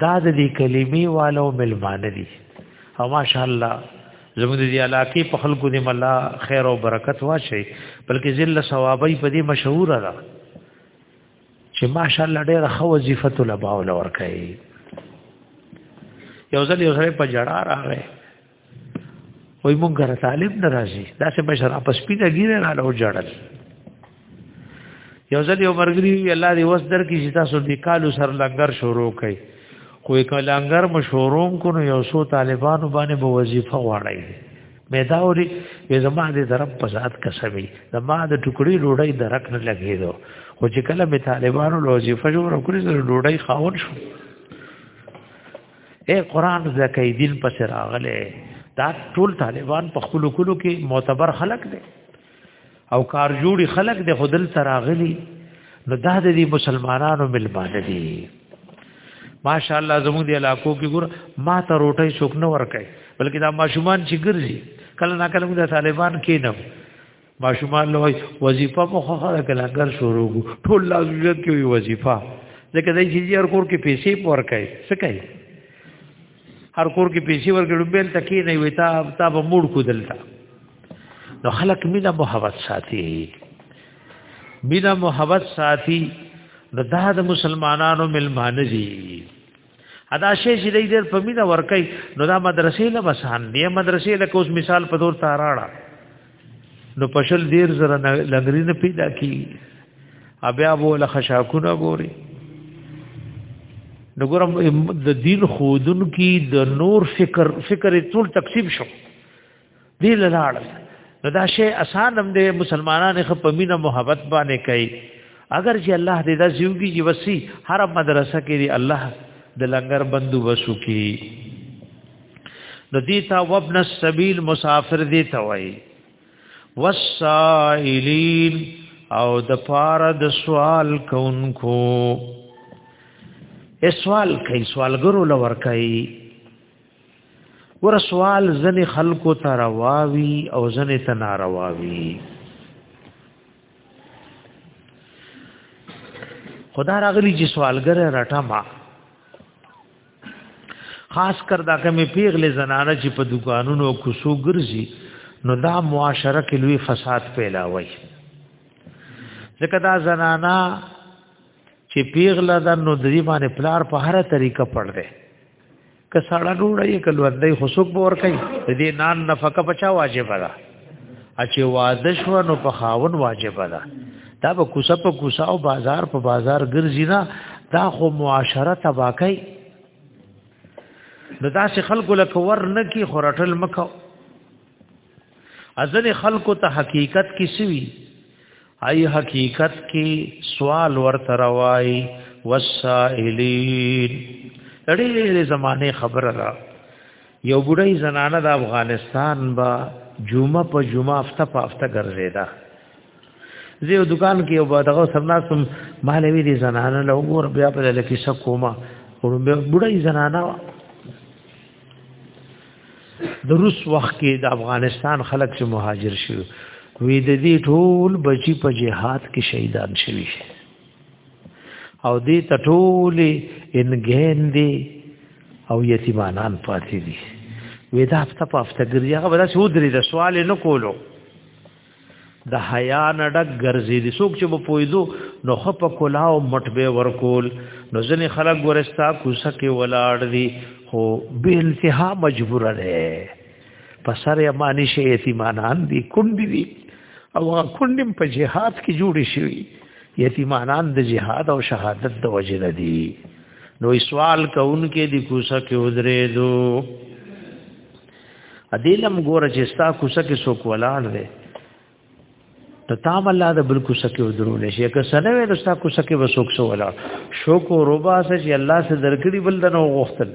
دا د دې کلمې والو ملمان دي او ماشاءالله زموږ د علاقې په خلکو دې ملا خیر او برکت واشي بلکې ذل ثوابي په دې مشهور ده چې ماشاءالله ډېر ښه وظیفه طلباء لور کوي یو ځل یو سره په جړا راغی وای مونږ غره طالب ناراضي دا څه بشر اپس پینه ګیره نه له جړل یو ځل یو مرګري الله دې وس در کې چې تاسو دې کالو سر لنګر شروع کړي خو کلنګر مشوروم کو نو یو سو طالبانو باندې به وظیفه واړی مې دا اوري وې زما دې درب په ذات کسبي زما د ټوکړي ډوډۍ درک نه لګېدو خو چې کله مې طالبانو لوځي فجور کړی زه ډوډۍ خاون شو اے قران زکې دین پس راغله دا ټول طالبان په خپل کولو کې معتبر خلق دي او کار جوړي خلق د خدل تراغلي نو دا د مسلمانانو ملمانه دي ماشاءالله زموږ دی علاقو کې ګور ما ته روټي څوک نه ورکړي بلکې دا ماشومان چې ګرځي کله نا کله موږ د طالبان کېنم ماشومان له وظیفه په خو خره کله ګر شروع ټول لازم کې وظیفه ځکه دای چې یار کور کې پیسې پور کوي څه کوي هر کور کې پیسې ورګړو بیل تکي نه وي تا تا به موړ کو دلته نو خلق مینا محبت ساتي مینا محبت ساتي نو دا د مسلمانانو ملمانه دي ادا شی چې دې در په مینا ورکې نو دا مدرسې له بسان دی مدرسې له کوس مثال په دور تاراړه نو پشل دیر زره لنګری نه پیدا کی بیا به له خشاکونه ګوري نو ګورم د دین خودن کی د نور فکر فکر ټول تقسیم شو دی لاړ نو دا شی اسان هم د مسلمانانو خ په مینه محبت باندې کوي اگر چې الله دې دا زیوږي چې وسی هر مدرسه کې دی الله د لنګر بندو وسو کی نو دي تا وابن السبيل مسافر دي ته وای والسائلين او د پار د سوال کوونکو سوال کوي سوالګرو لور کوي ور سوال ځنې خلکو ته رواوي او ځنې ته نارواوي خدا راغلی چې سوالګر رټه ما خاص کر دا کمې پیغلې زنانه چې په دکانونو او کوسو ګرځي نو دا معاشره کې لوی فساد پیلاوي ځکه دا زنانه چې پیغله د نو د باندې پلار په هر طریقه پړ دی که ساړه ډوړی کلوندې خصوص بور کوي د دې نان نفقه پچا واجب ده اچې واده شو نو په خاون واجب ده دا به کوسه په کوسه او بازار په بازار ګرځي نه دا خو معاشره تبا کوي نو داسې خلکو لکه ور نه کی خورټل مکو ازنه خلکو ته حقیقت کی سوي ای حقیقت کی سوال ورته راوای وسائلین اړې زمانه خبره را یو بډای زنانه د افغانستان با جمعه په جمعه افته په افته ګرځیدا زه یو دکان کې یو دغه سمناسم مالوی دي زنانه له وګور بیا په لکه څه کومه ورمبه بډای زنانه د روس وخت کې د افغانستان خلک چې مهاجر شوه وی د دې ټول بچی په جهاد کې شهیدان شوی او دې تټولې انګین دي او یتیمانان پاتې دي وې دا هفته په هفته ګرځي هغه بل څه ودرې د سوال نه کولو د حیا نډک ګرځي دي څوک چې په پویدو نو خپ کولا او مټبه ورکول نو ځنې خلک ورستا کوسه کې ولاړ دي خو به انتها مجبور نه په سر یې معنی شي یتیمانان دي کندې دي او هغه کندې په جهاد کې جوړې شوي یتیمانان د جهاد او شهادت د وجې نه دي نو سوال کوونکې د کوسه کې ودرې دو ادیلم ګور چې ستا کوسه کې څوک ولاړ دی ته تام الله د بل کوسه کې ودرو نشي که سنه وې د ستا کوسه کې وسوک سو ولاړ شو کو روبا سه چې الله سه درکړي بل دنو غوښتل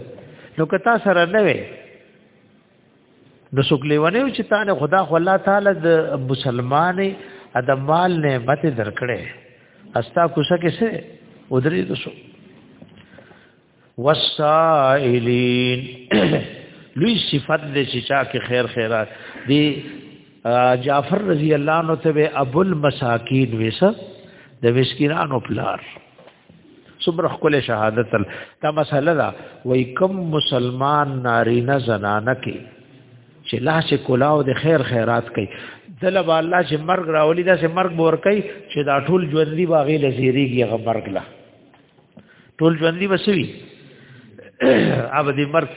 نو کتا سره نه وې نو څوک لیونه چې تا نه خدا خو الله تعالی د مسلمانې د مال نعمت درکړې استا کوڅه کې سه ودرې دسو وسائلین لوی صفت دې چې چا کې خیر خیرات دی جعفر رضی الله عنه ته ابو المساکین ویسه د مسکینانو پلار صبر خپل شهادت دا مسله دا وای کم مسلمان نارینه زنانه کې چې لاس کولاو د خیر خیرات کوي دله با الله چې مرګ راولي دا چې مرګ بور کوي چې دا ټول ژوندۍ باغې لزيريږي هغه مرګ لا ټول ژوندۍ وسوي اوب دې مرګ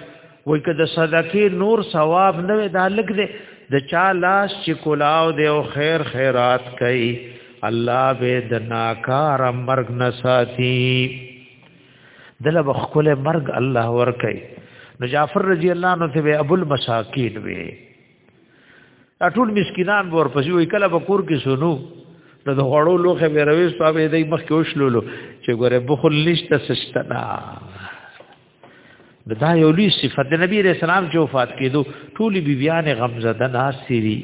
وای کده صدقه نور ثواب نه دا لګ دې د چا لاس چې کولاو دی او خیر خیرات کوي الله به د ناکار مرګ نه ساتي دله بخکل مرګ الله ور کوي نو جعفر رضی الله عنه ته ابو المساکین وی ټول مسکینان ور پسې وی کله بکور کې سونو نو د غړو لوخه به رويس په دې مخ کې وشلولو چې ګوره بخل نشته سشتنا دا یو لوی صفت د نبی رسول الله جو وفات کېدو ټولي بیبيان غمزده ناسيري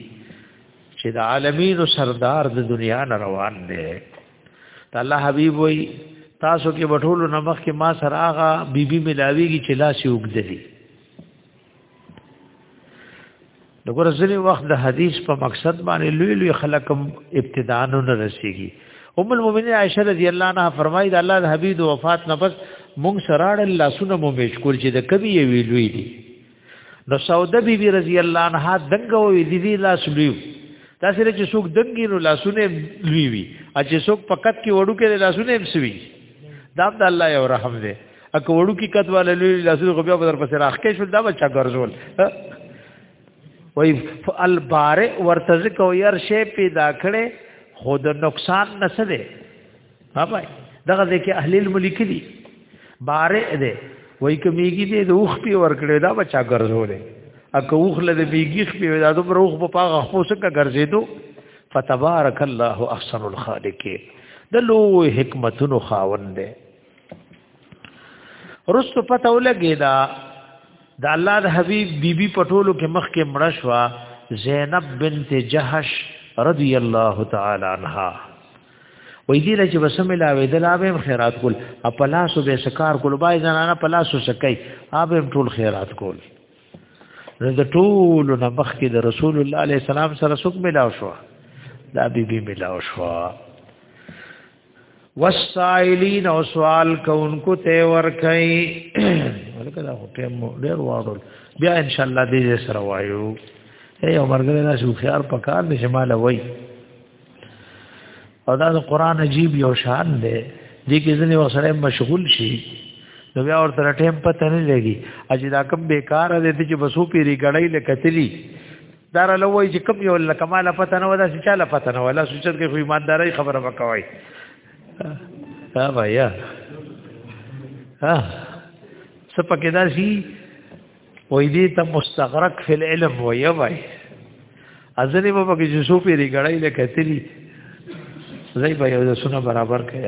چې د عالمین سردار د دنیا نه روان دی الله حبیب وای تاسو کې بټول نمخ کې ما سره آغا بیبي ملاویږي چې لاس یې وګدلی دغه ځینې وخت د حدیث په مقصد باندې لوی لوی خلک ابتداء نه رسیږي ام المؤمنین عائشه رضی الله عنها فرمایي د الله د حبیب وفات نه پس مونږ سراړ الله سونه مو مشکول چې د کبي وی لوی دي نو سوده بی بی رضی الله عنها دنګ وی دي دي لاس لوی تاسو له چې څوک دنګي نو لاسونه لوی وي چې څوک پکت کې وړو کې لاسونه هم سوي دا د الله یو رحم دی اکه وړو کې کتواله لوی لاسونه خو بیا په در پسې راخکې شو دا بچا ګرځول وای البارئ ورتز کو ير شی پیدا کړي خود نقصان نه څه دی ها بھائی دغه ځکه اهل الملک دي بارئ دی وای کمیږي دې د اوخ پی ور کړې دا بچا ګرځولې اکه اوخ له دې بیګی خ پی دا د روخ په پاغه خو څه ګرځېدو فتبارک الله احسن الخالقین د لوی حکمتونو خاوند دی رستو پته ولګی دا د الله د حبیب بیبي پټولو کې مخ کې مړ شو زینب بنت جهش رضی الله تعالی عنها وې دې لږ وسمه لا وې دلاوې خیرات کول اپلاسو به سکار کول بای زنانه پلاسو سکای اوبه ټول خیرات کول د ټول نه مخ کې د رسول الله علیه السلام سره څوک ملاو شو دا بیبي ملاو شو والسائلین او سوال کوونکو ته ورکای ولکه دا ټیم ډیر وارول بیا ان شاء الله دې سره وایو اے عمرګره دا شو خيار پکار دې شمال وای او دا قرآن عجیب یو شان دی دې کې ځنې وسره مشغول شي نو بیا ورته ټیم پته نه لګي اجي دا کوم بیکاره دې چې بسو پیری غړی لکتلی دا را لوي چې کوم یو لکه مال پته نه ودا چې چاله پته نه ولا سوچت کې خو ایمانداري خبره وکوي ها بھایا ها سپکه دا شي وې دې ته مستغرق فی العلم وې وای ازنه په کې چې سو پیری غړای لکه تلی زي به یو سونه برابر کړی